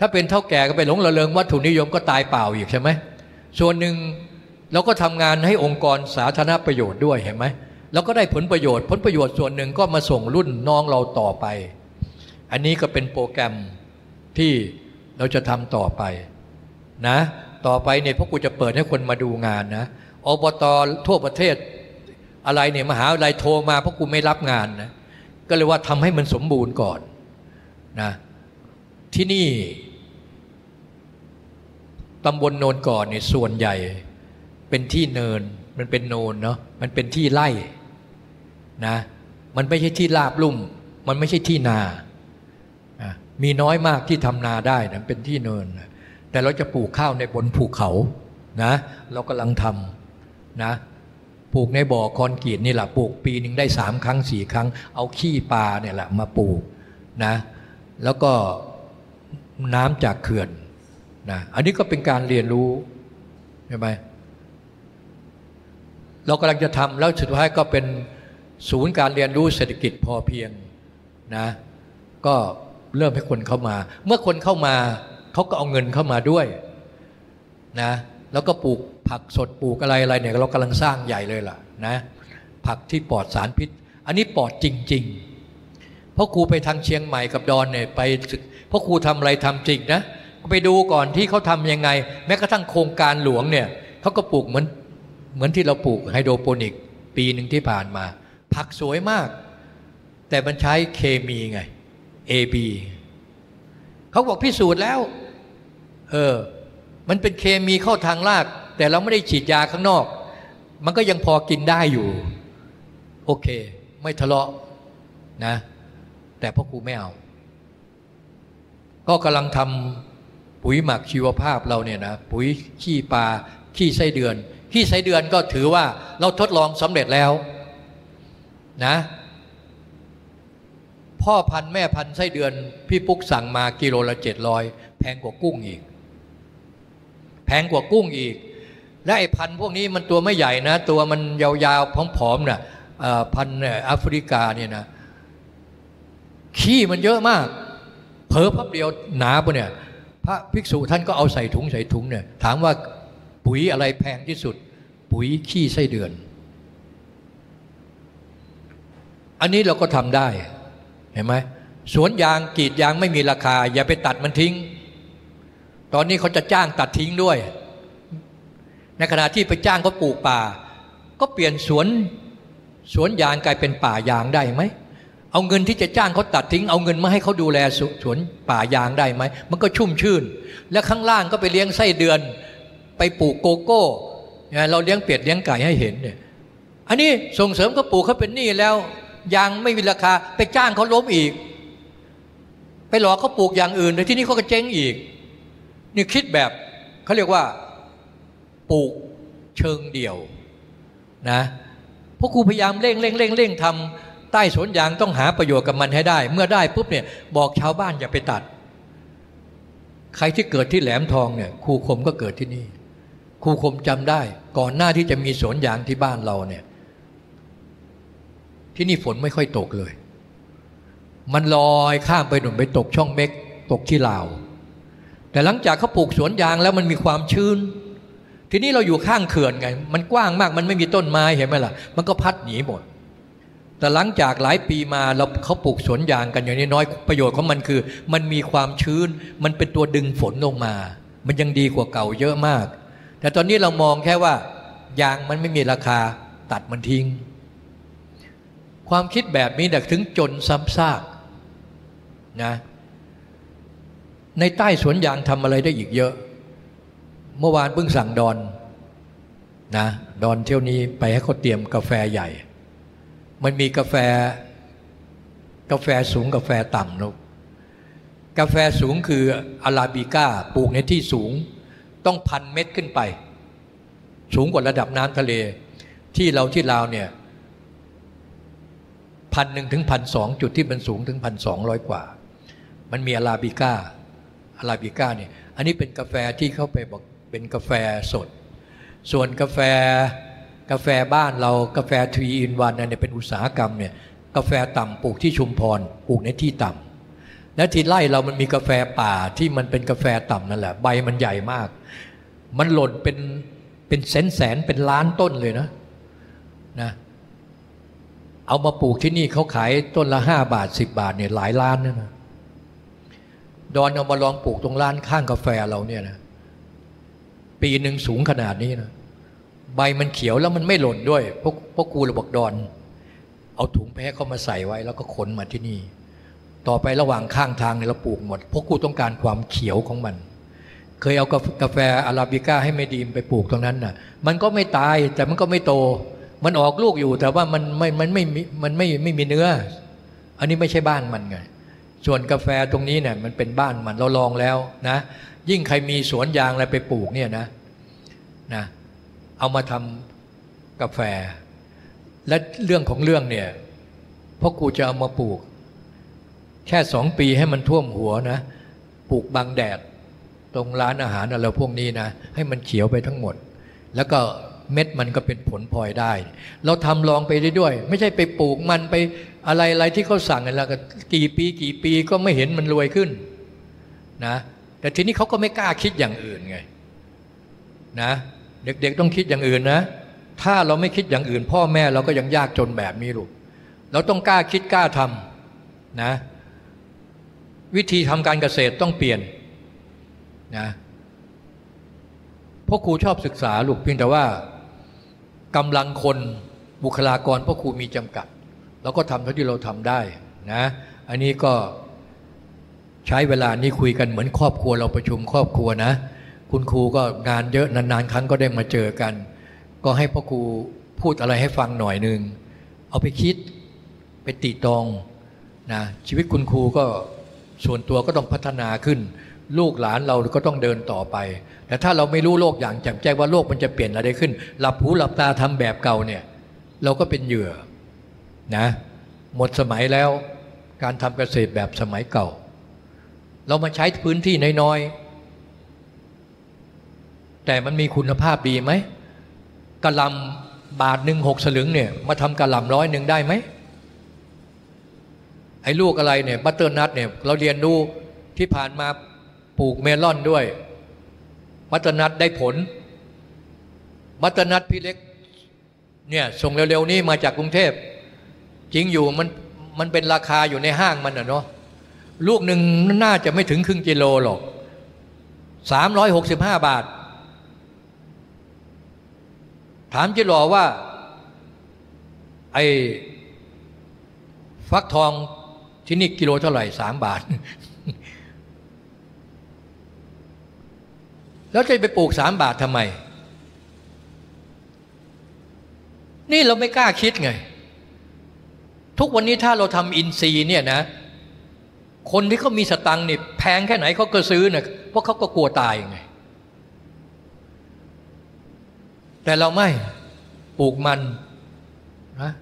ถ้าเป็นเท่าแก่ก็ไปหลงระเริงวัตถุนิยมก็ตายเปล่าอีกใช่ไหมส่วนหนึ่ง เราก็ทำงานให้องค์กรสาธารณประโยชน์ด้วยเห็นไหมเราก็ได้ผลประโยชน์ ผลประโยชน์ส่วนหนึ่งก็มาส่งรุ่นน้องเราต่อไป อันนี้ก็เป็นโปรแกรมที่เราจะทำต่อไปนะ ต่อไปเนี่ยพวกกูจะเปิดให้คนมาดูงานนะอบตทั่วประเทศอะไรเนี่ยมหาวิทยาลัยโทรมาพวกกูไม่รับงานนะก็เลยว่าทำให้มันสมบูรณ์ก่อนนะที่นี่ตำบลโนนก่อนเนี่ยส่วนใหญ่ เป็นที่เนิน มันเป็นโนนเนาะมันเป็นที่ไร่นะมันไม่ใช่ที่ราบลุ่ม มันไม่ใช่ที่นา มีน้อยมากที่ทำนาได้นะเป็นที่เนิน แต่เราจะปลูกข้าวในบนภูเขานะเรากำลังทำนะปลูกในบ่อคอนกรีตนี่แหละปลูกปีหนึ่งได้สามครั้งสี่ครั้ง เอาขี้ปลาเนี่ยแหละมาปลูกนะแล้วก็น้ำจากเขื่อนนะอันนี้ก็เป็นการเรียนรู้ใช่ไหม เรากำลังจะทำแล้วสุดท้ายก็เป็นศูนย์การเรียนรู้เศรษฐกิจพอเพียงนะก็เริ่มให้คนเข้ามา เมื่อคนเข้ามาเขาก็เอาเงินเข้ามาด้วยนะแล้วก็ปลูกผักสดปลูกอะไรอะไรเนี่ยเรากำลังสร้างใหญ่เลยล่ะนะผักที่ปลอดสารพิษ อันนี้ปลอดจริง ๆ เพราะครูไปทางเชียงใหม่กับดอนเนี่ยไปเพราะครูทำอะไรทำจริงนะไปดูก่อนที่เขาทำยังไง แม้กระทั่งโครงการหลวงเนี่ยเขาก็ปลูกเหมือน เหมือนที่เราปลูกไฮโดรโปนิก ปีหนึ่งที่ผ่านมา ผักสวยมาก แต่มันใช้เคมีไง AB เขาบอกพิสูจน์แล้ว เออ มันเป็นเคมีเข้าทางราก แต่เราไม่ได้ฉีดยาข้างนอก มันก็ยังพอกินได้อยู่ โอเค ไม่ทะเลาะนะ แต่พ่อครูไม่เอา ก็กำลังทำปุ๋ยหมักชีวภาพเราเนี่ยนะ ปุ๋ยขี้ปลาขี้ไส้เดือน ขี้ไส้เดือนก็ถือว่าเราทดลองสำเร็จแล้วนะพ่อพันธุ์แม่พันธุ์ไส้เดือน พี่ปุ๊กสั่งมากิโลละเจ็ดร้อยแพงกว่ากุ้งอีก แพงกว่ากุ้งอีก และไอ้พันธุ์พวกนี้มันตัวไม่ใหญ่นะ ตัวมันยาวๆผอมๆนะ่ะพันธุ์แอฟริกาเนี่ยนะขี้มันเยอะมาก เผลอพับเดียวหนาปะเนี่ย พระภิกษุท่านก็เอาใส่ถุงใส่ถุงเนี่ยถามว่าปุ๋ยอะไรแพงที่สุด ปุ๋ยขี้ไส้เดือน อันนี้เราก็ทำได้เห็นไหมสวนยางกรีดยางไม่มีราคา อย่าไปตัดมันทิ้ง ตอนนี้เขาจะจ้างตัดทิ้งด้วย ในขณะที่ไปจ้างเขาปลูกป่า ก็เปลี่ยนสวนสวนยางกลายเป็นป่ายางได้ไหมเอาเงินที่จะจ้างเขาตัดทิ้ง เอาเงินมาให้เขาดูแลสสวนป่ายางได้ไหม มันก็ชุ่มชื่น แล้วข้างล่างก็ไปเลี้ยงไส้เดือน ไปปลูกโกโก้ เราเลี้ยงเป็ดเลี้ยงไก่ให้เห็นเนี่ยอันนี้ส่งเสริมเขาปลูกเขาเป็นหนี้แล้วยางไม่มีราคาไปจ้างเขาล้มอีก ไปหลอกเขาปลูกอย่างอื่นแต่ที่นี่เขาก็เจ๊งอีก นี่คิดแบบเขาเรียกว่าปลูกเชิงเดี่ยวนะพวกครูพยายามเร่งเร่งเร่งเร่งทำใต้สวนยางต้องหาประโยชน์กับมันให้ได้ เมื่อได้ปุ๊บเนี่ยบอกชาวบ้านอย่าไปตัด ใครที่เกิดที่แหลมทองเนี่ยครูคมก็เกิดที่นี่ ครูคมจำได้ ก่อนหน้าที่จะมีสวนยางที่บ้านเราเนี่ย ที่นี่ฝนไม่ค่อยตกเลย มันลอยข้ามไปหนุนไปตกช่องเม็ก ตกที่ลาว แต่หลังจากเขาปลูกสวนยางแล้วมันมีความชื้น ทีนี้เราอยู่ข้างเขื่อนไง มันกว้างมากมันไม่มีต้นไม้เห็นไหมล่ะ มันก็พัดหนีหมดแต่หลังจากหลายปีมาเราเขาปลูกสวนยางกันอย่างนี้น้อยประโยชน์ของมันคือ มันมีความชื้น มันเป็นตัวดึงฝนลงมา มันยังดีกว่าเก่าเยอะมาก แต่ตอนนี้เรามองแค่ว่ายางมันไม่มีราคาตัดมันทิ้ง ความคิดแบบนี้ถึงจนซ้ำซากนะในใต้สวนยางทำอะไรได้อีกเยอะ เมื่อวานเพิ่งสั่งดอนนะดอนเที่ยวนี้ไปให้เขาเตรียมกาแฟใหญ่ มันมีกาแฟ กาแฟสูงกาแฟต่ำนะกาแฟสูงคืออาราบิก้าปลูกในที่สูง ต้องพันเม็ดขึ้นไป สูงกว่าระดับน้ำทะเล ที่เราที่ลาวเนี่ยพันหนึ่งถึงพันสองจุดที่มันสูงถึงพันสองร้อยกว่า มันมีอาราบิก้าอาราบิก้าเนี่ยอันนี้เป็นกาแฟที่เข้าไปบอกเป็นกาแฟสด ส่วนกาแฟกาแฟบ้านเรากาแฟทรีอินวันเนี่ยเป็นอุตสาหกรรมเนี่ยกาแฟต่ำปลูกที่ชุมพรปลูกในที่ต่ำ และที่ไร่เรามันมีกาแฟป่าที่มันเป็นกาแฟต่ำนั่นแหละ ใบมันใหญ่มาก มันหล่นเป็นเป็นแสนแสนเป็นล้านต้นเลยนะนะเอามาปลูกที่นี่เขาขายต้นละห้าบาทสิบบาทเนี่ยหลายล้านนะนะดอนเอามาลองปลูกตรงร้านข้างกาแฟเราเนี่ยนะปีหนึ่งสูงขนาดนี้นะใบมันเขียวแล้วมันไม่หล่นด้วยพวกพวกกูราบอกดอน เอาถุงแพ้เข้ามาใส่ไว้แล้วก็ขนมาที่นี่ ต่อไประหว่างข้างทางเนี่ยเราปลูกหมด เพราะกูต้องการความเขียวของมัน เคยเอากาแฟอาราบิก้าให้เมดีมไปปลูกตรงนั้นน่ะ มันก็ไม่ตายแต่มันก็ไม่โต มันออกลูกอยู่แต่ว่ามันไม่มันไม่มันไม่ไม่มีเนื้อ อันนี้ไม่ใช่บ้านมันไงส่วนกาแฟตรงนี้เนี่ยมันเป็นบ้านมันเราลองแล้วนะ ยิ่งใครมีสวนยางอะไรไปปลูกเนี่ยนะนะเอามาทำกาแฟ และเรื่องของเรื่องเนี่ยพราะกูจะเอามาปลูก แค่สองปีให้มันท่วมหัวนะปลูกบางแดด ตรงร้านอาหารอะไรพวกนี้นะให้มันเขียวไปทั้งหมด แล้วก็เม็ดมันก็เป็นผลพลอยได้ เราทำลองไปได้ด้วย ไม่ใช่ไปปลูกมันไปอะไรอะไรที่เขาสั่งกันแล้วกี่ปีกี่ปีก็ไม่เห็นมันรวยขึ้นนะแต่ทีนี้เขาก็ไม่กล้าคิดอย่างอื่นไงนะเด็กๆต้องคิดอย่างอื่นนะ ถ้าเราไม่คิดอย่างอื่น พ่อแม่เราก็ยังยากจนแบบนี้ลูกเราต้องกล้าคิดกล้าทำนะ วิธีทำการเกษตรต้องเปลี่ยนนะพ่อครูชอบศึกษาลูกเพียงแต่ว่ากำลังคนบุคลากรพ่อครูมีจำกัดเราก็ทำเท่าที่เราทำได้นะอันนี้ก็ใช้เวลานี้คุยกันเหมือนครอบครัวเราประชุมครอบครัวนะ คุณครูก็งานเยอะนานๆ ครั้งก็ได้มาเจอกัน ก็ให้พ่อครูพูดอะไรให้ฟังหน่อยหนึ่งเอาไปคิดไปติตองนะชีวิตคุณครูก็ ส่วนตัวก็ต้องพัฒนาขึ้น ลูกหลานเราก็ต้องเดินต่อไป แต่ถ้าเราไม่รู้โลกอย่างแจ่มแจ้งว่าโลกมันจะเปลี่ยนอะไรขึ้น หลับหูหลับตาทำแบบเก่าเนี่ย เราก็เป็นเหยื่อนะหมดสมัยแล้วการทำเกษตรแบบสมัยเก่า เรามาใช้พื้นที่น้อยๆแต่มันมีคุณภาพดีไหมกะหล่ำบาทหนึ่งหกสลึงเนี่ยมาทำกะหล่ำร้อยหนึ่งได้ไหม ไอ้ลูกอะไรเนี่ย butternut เนี่ยเราเรียนรู้ที่ผ่านมาปลูกเมลอนด้วย butternut ได้ผล butternut พี่เล็กเนี่ยส่งเร็วๆนี้มาจากกรุงเทพ จริงอยู่มันมันเป็นราคาอยู่ในห้างมันอะเนาะลูกหนึ่งน่าจะไม่ถึงครึ่งกิโลหรอกสามร้อยหกสิบห้าบาท ถามจิหลอว่า ไอ้ฟักทอง ที่นี่กิโลเท่าไหร่สามบาท แล้วจะไปปลูกสามบาททำไม นี่เราไม่กล้าคิดไง ทุกวันนี้ถ้าเราทำอินทรีเนี่ยนะ คนที่เขามีสตังค์นี่แพงแค่ไหนเขาก็ซื้อเนะเพราะเขาก็กลัวตายไง แต่เราไม่ปลูกมันนะ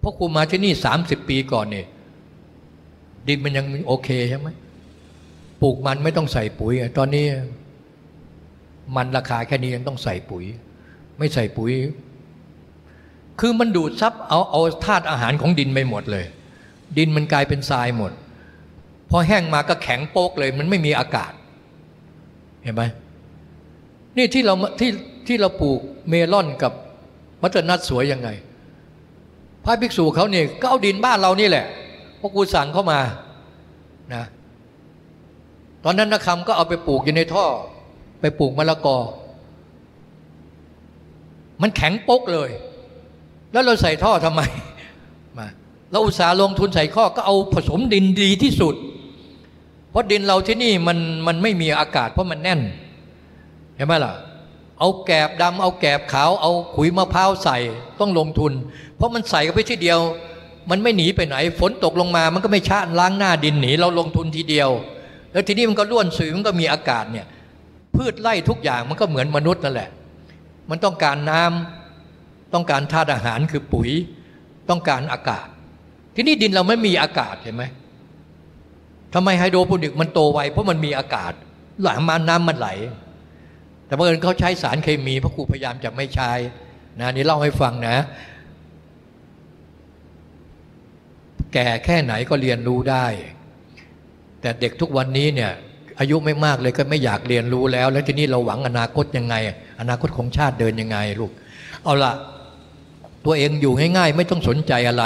เพราะครูมาที่นี่สามสิบปีก่อนเนี่ย ดินมันยังโอเคใช่ไหมปลูกมันไม่ต้องใส่ปุ๋ยตอนนี้ มันราคาแค่นี้ยังต้องใส่ปุ๋ย ไม่ใส่ปุ๋ย คือมันดูดซับเอาเอาธาตุอาหารของดินไปหมดเลย ดินมันกลายเป็นทรายหมดพอแห้งมาก็แข็งโป๊กเลย มันไม่มีอากาศ เห็นไหมนี่ที่เราที่ที่เราปลูกเมลอนกับมัตเตอร์นัทสวยยังไงพระภิกษุเขาเนี่ยก็เอาดินบ้านเรานี่แหละ ราะกูสั่งเข้ามานะตอนนั้นนักคำก็เอาไปปลูกอยู่ในท่อ ไปปลูกมะละกอ มันแข็งปกเลย แล้วเราใส่ท่อทำไมมาเราอุตสาห์ลงทุนใส่ข้อก็เอาผสมดินดีที่สุด เพราะดินเราที่นี่มันมันไม่มีอากาศเพราะมันแน่นเห็นไหมล่ะ เอาแกบดำเอาแกบขาว เอาขุยมะพร้าวใส่ต้องลงทุน เพราะมันใส่กันไปที่เดียว มันไม่หนีไปไหน ฝนตกลงมามันก็ไม่ชาล้างหน้าดินหนีเราลงทุนทีเดียว แล้วทีนี้มันก็ล้วนสื่อมันก็มีอากาศเนี่ยพืชไร่ทุกอย่างมันก็เหมือนมนุษย์นั่นแหละ มันต้องการน้ำต้องการธาตุอาหารคือปุ๋ย ต้องการอากาศ ที่นี่ดินเราไม่มีอากาศเห็นไหมทำไมไฮโดรโปนิกมันโตไวเพราะมันมีอากาศหลังมาน้ำมันไหล แต่เมื่อเขาใช้สารเคมีพระครูพยายามจะไม่ใช้นะนี่เล่าให้ฟังนะ แก่แค่ไหนก็เรียนรู้ได้ แต่เด็กทุกวันนี้เนี่ยอายุไม่มากเลยก็ไม่อยากเรียนรู้แล้ว แล้วทีนี้เราหวังอนาคตยังไง อนาคตของชาติเดินยังไงลูก เอาละตัวเองอยู่ง่าย ๆ ไม่ต้องสนใจอะไร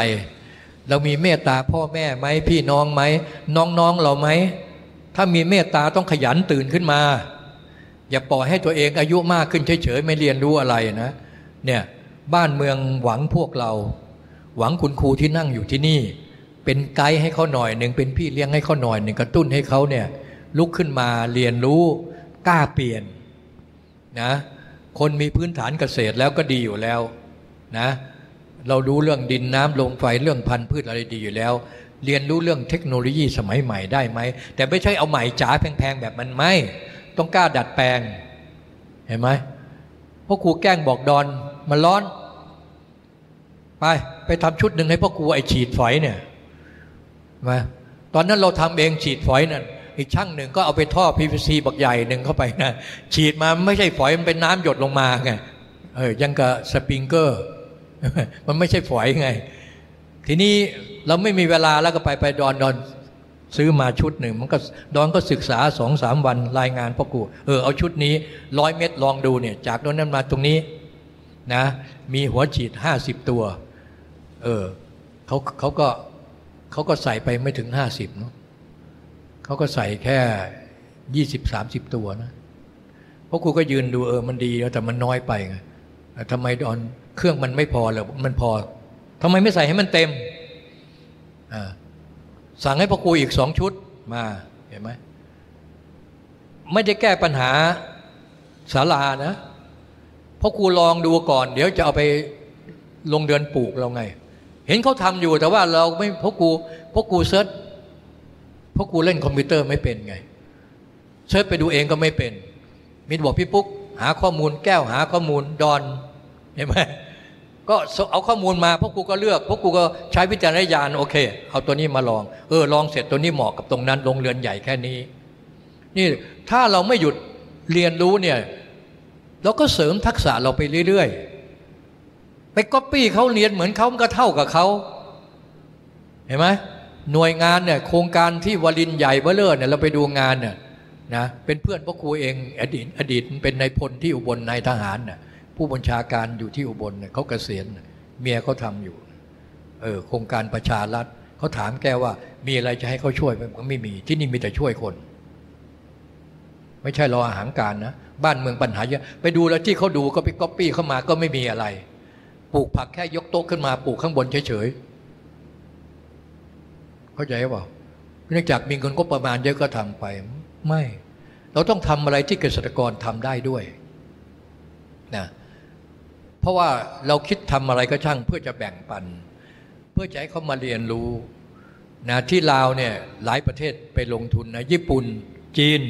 เรามีเมตตาพ่อแม่ไหมพี่น้องไหมน้องๆเราไหมถ้ามีเมตตาต้องขยันตื่นขึ้นมา อย่าปล่อยให้ตัวเองอายุมากขึ้นเฉยๆไม่เรียนรู้อะไรนะเนี่ยบ้านเมืองหวังพวกเรา หวังคุณครูที่นั่งอยู่ที่นี่ เป็นไกด์ให้เขาหน่อยหนึ่งเป็นพี่เลี้ยงให้เขาหน่อยหนึ่งกระตุ้นให้เขาเนี่ยลุกขึ้นมาเรียนรู้กล้าเปลี่ยนนะคนมีพื้นฐานเกษตรแล้วก็ดีอยู่แล้วนะเรารู้เรื่องดินน้ำลมไฟเรื่องพันธุ์พืชอะไรดีอยู่แล้ว เรียนรู้เรื่องเทคโนโลยีสมัยใหม่ได้ไหม แต่ไม่ใช่เอาใหม่จ๋าแพงๆแบบมันไม่ ต้องกล้าดัดแปลง เห็นไหมพ่อครูแกล้งบอกดอนมันร้อน ไป ไปทำชุดหนึ่งให้พ่อครูไอฉีดฝอยเนี่ย มาตอนนั้นเราทำเองฉีดฝอยนั่นอีกช่างหนึ่งก็เอาไปท่อ PVC บักใหญ่หนึ่งเข้าไปนะฉีดมาไม่ใช่ฝอยมันเป็นน้ำหยดลงมาไงเออยังกับสปริงเกอร์มันไม่ใช่ฝอยไง ทีนี้เราไม่มีเวลาแล้วก็ไปไปดอนดอนซื้อมาชุดหนึ่งมันก็ดอนก็ศึกษาสองสามวันรายงานพ่อครูเออเอาชุดนี้ร้อยเม็ดลองดูเนี่ย จากตรงนั้นมาตรงนี้นะ มีหัวฉีดห้าสิบตัว เออเขาเขาก็ เขาก็ใส่ไปไม่ถึงห้าสิบเนาะเขาก็ใส่แค่ยี่สิบสามสิบตัวนะพ่อครูก็ยืนดูเออมันดีแล้วแต่มันน้อยไปไงทำไมดอนเครื่องมันไม่พอหรอมันพอทำไมไม่ใส่ให้มันเต็มอ่าสั่งให้พ่อครูอีกสองชุดมาเห็นไหมไม่ได้แก้ปัญหาศาลานะพ่อครูลองดูก่อน เดี๋ยวจะเอาไปโรงเรือนปลูกเราไง เห็นเขาทำอยู่แต่ว่าเราไม่พ่อครูพ่อครู search พ่อครูเล่นคอมพิวเตอร์ไม่เป็นไง search ไปดูเองก็ไม่เป็น มิตรบอกพี่ปุ๊ก หาข้อมูลแก้วหาข้อมูลดอนเห็นไหมก็เอาข้อมูลมาพวกกูก็เลือกพวกกูก็ใช้วิจารณญาณโอเค เอาตัวนี้มาลอง เออลองเสร็จตัวนี้เหมาะกับตรงนั้นโรงเรือนใหญ่แค่นี้ นี่ถ้าเราไม่หยุดเรียนรู้เนี่ยเราก็เสริมทักษะเราไปเรื่อยๆ ไปก๊อปปี้เขาเรียนเหมือนเขาก็เท่ากับเขาเห็นไหมหน่วยงานเนี่ยโครงการที่วลินใหญ่เบ้อเลอเนี่ยเราไปดูงานเนี่ยนะเป็นเพื่อนพ่อครูเองอดีตอดีตเป็นนายพลที่อุบลนายทหารน่ะผู้บัญชาการอยู่ที่อุบลเนี่ยเขาเกษียณเมียเขาทาอยู่เออโครงการประชารัฐเขาถามแกว่า มีอะไรจะให้เขาช่วยไหมก็ไม่มีที่นี่มีแต่ช่วยคน ไม่ใช่รออาหารการนะบ้านเมืองปัญหาเยอะไปดูแล้วที่เขาดูก็ไปก๊อปปี้เข้ามาก็ไม่มีอะไร ปลูกผักแค่ยกโต๊ะขึ้นมาปลูกข้างบนเฉยๆเข้าใจเปล่าเนื่องจากมีเงินก็ประมาณเยอะก็ทำไป ไม่ เราต้องทำอะไรที่เกษตรกรทำได้ด้วยนะเพราะว่าเราคิดทำอะไรก็ช่างเพื่อจะแบ่งปัน เพื่อจะให้เขามาเรียนรู้นะที่ลาวเนี่ยหลายประเทศไปลงทุนนะญี่ปุ่น จีน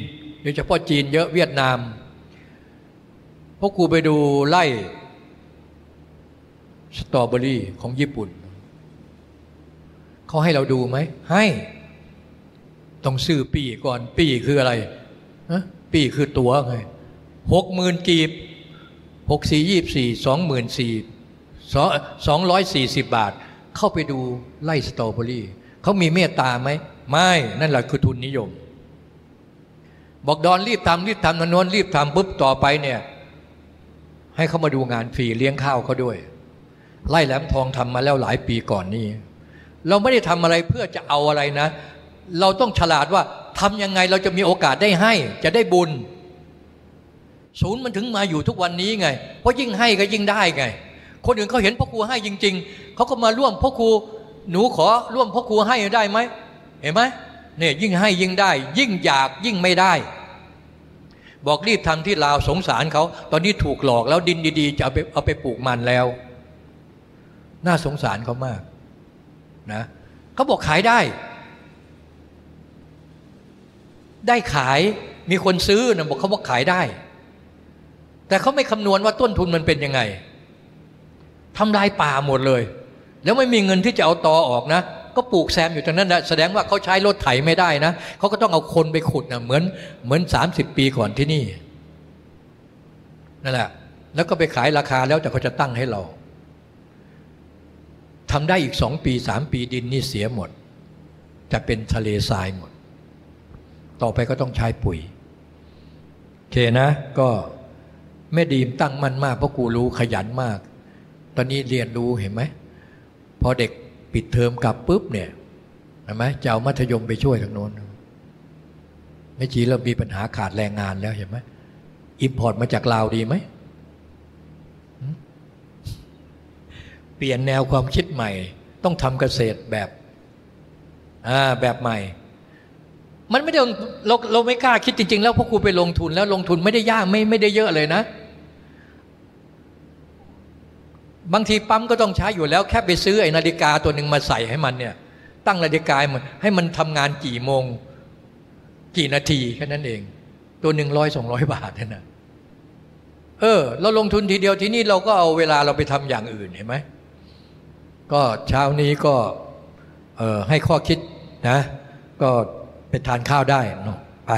โดยเฉพาะจีนเยอะเวียดนามพวกกูไปดูไล่ สตรอเบอรี่ของญี่ปุ่น เขาให้เราดูไหม ให้ ต้องซื้อปีก่อน ปีคืออะไรปีคือตัวไงหกหมื่นกีบหกสี่ยี่สี่สองหมื่นสี่สองร้อยสี่สิบบาท เข้าไปดูไล่สตรอเบอรี่เขามีเมตตาไหม ไม่นั่นแหละคือทุนนิยม บอกดอนรีบทำรีบทำนนนรีบทำปุ๊บต่อไปเนี่ย ให้เขามาดูงานฟรีเลี้ยงข้าวเขาด้วย ไล่แหลมทองทำมาแล้วหลายปีก่อนนี้เราไม่ได้ทำอะไรเพื่อจะเอาอะไรนะ เราต้องฉลาดว่าทำยังไงเราจะมีโอกาสได้ให้ จะได้บุญ ศูนย์มันถึงมาอยู่ทุกวันนี้ไง เพราะยิ่งให้ก็ยิ่งได้ไง คนอื่นเขาเห็นพ่อครูให้จริง ๆ เขาก็มาร่วมพ่อครูหนูขอร่วมพ่อครูให้ได้ไหมเห็นไหมเนี่ยยิ่งให้ยิ่งได้ ยิ่งอยากยิ่งไม่ได้ บอกรีบทำที่ลาวสงสารเขา ตอนนี้ถูกหลอกแล้วดินดีๆ จะเอาไปเอาไปปลูกมันแล้ว น่าสงสารเขามากนะเขาบอกขายได้ ได้ขายมีคนซื้อนะบอกเขาบอกขายได้ แต่เขาไม่คำนวณว่าต้นทุนมันเป็นยังไงทำลายป่าหมดเลย แล้วไม่มีเงินที่จะเอาตอออกนะ ก็ปลูกแซมอยู่ตรงนั้นนะแสดงว่าเขาใช้รถไถไม่ได้นะเขาก็ต้องเอาคนไปขุดนะเหมือนเหมือนสามสิบปีก่อนที่นี่นั่นแหละแล้วก็ไปขายราคาแล้วแต่เขาจะตั้งให้เรา ทำได้อีกสองปีสามปีดินนี่เสียหมด จะเป็นทะเลทรายหมด ต่อไปก็ต้องใช้ปุ๋ยโอเคนะ ก็แม่ดีมตั้งมั่นมากเพราะกูรู้ขยันมาก ตอนนี้เรียนรู้เห็นไหมพอเด็กปิดเทอมกลับปุ๊บเนี่ยเห็นไหมจะเอามัธยมไปช่วยทางโน้นแม่จีเรามีปัญหาขาดแรงงานแล้วเห็นไหม import มาจากลาวดีไหม เปลี่ยนแนวความคิดใหม่ ต้องทำเกษตรแบบอ่าแบบใหม่ มันไม่ได้เราเราไม่กล้าคิดจริง ๆ แล้วพ่อครูไปลงทุนแล้วลงทุนไม่ได้ยากไม่ไม่ได้เยอะเลยนะ บางทีปั๊มก็ต้องใช้อยู่แล้วแค่ไปซื้อไอ้นาฬิกาตัวหนึ่งมาใส่ให้มันเนี่ย ตั้งนาฬิกาให้มันทำงานกี่โมง กี่นาทีแค่นั้นเอง ตัวหนึ่งร้อยสองร้อยบาทนะเออ เราลงทุนทีเดียวที่นี้เราก็เอาเวลาเราไปทำอย่างอื่นเห็นไหม ก็เช้านี้ก็ให้ข้อคิดนะ ก็ไปทานข้าวได้เนาะไป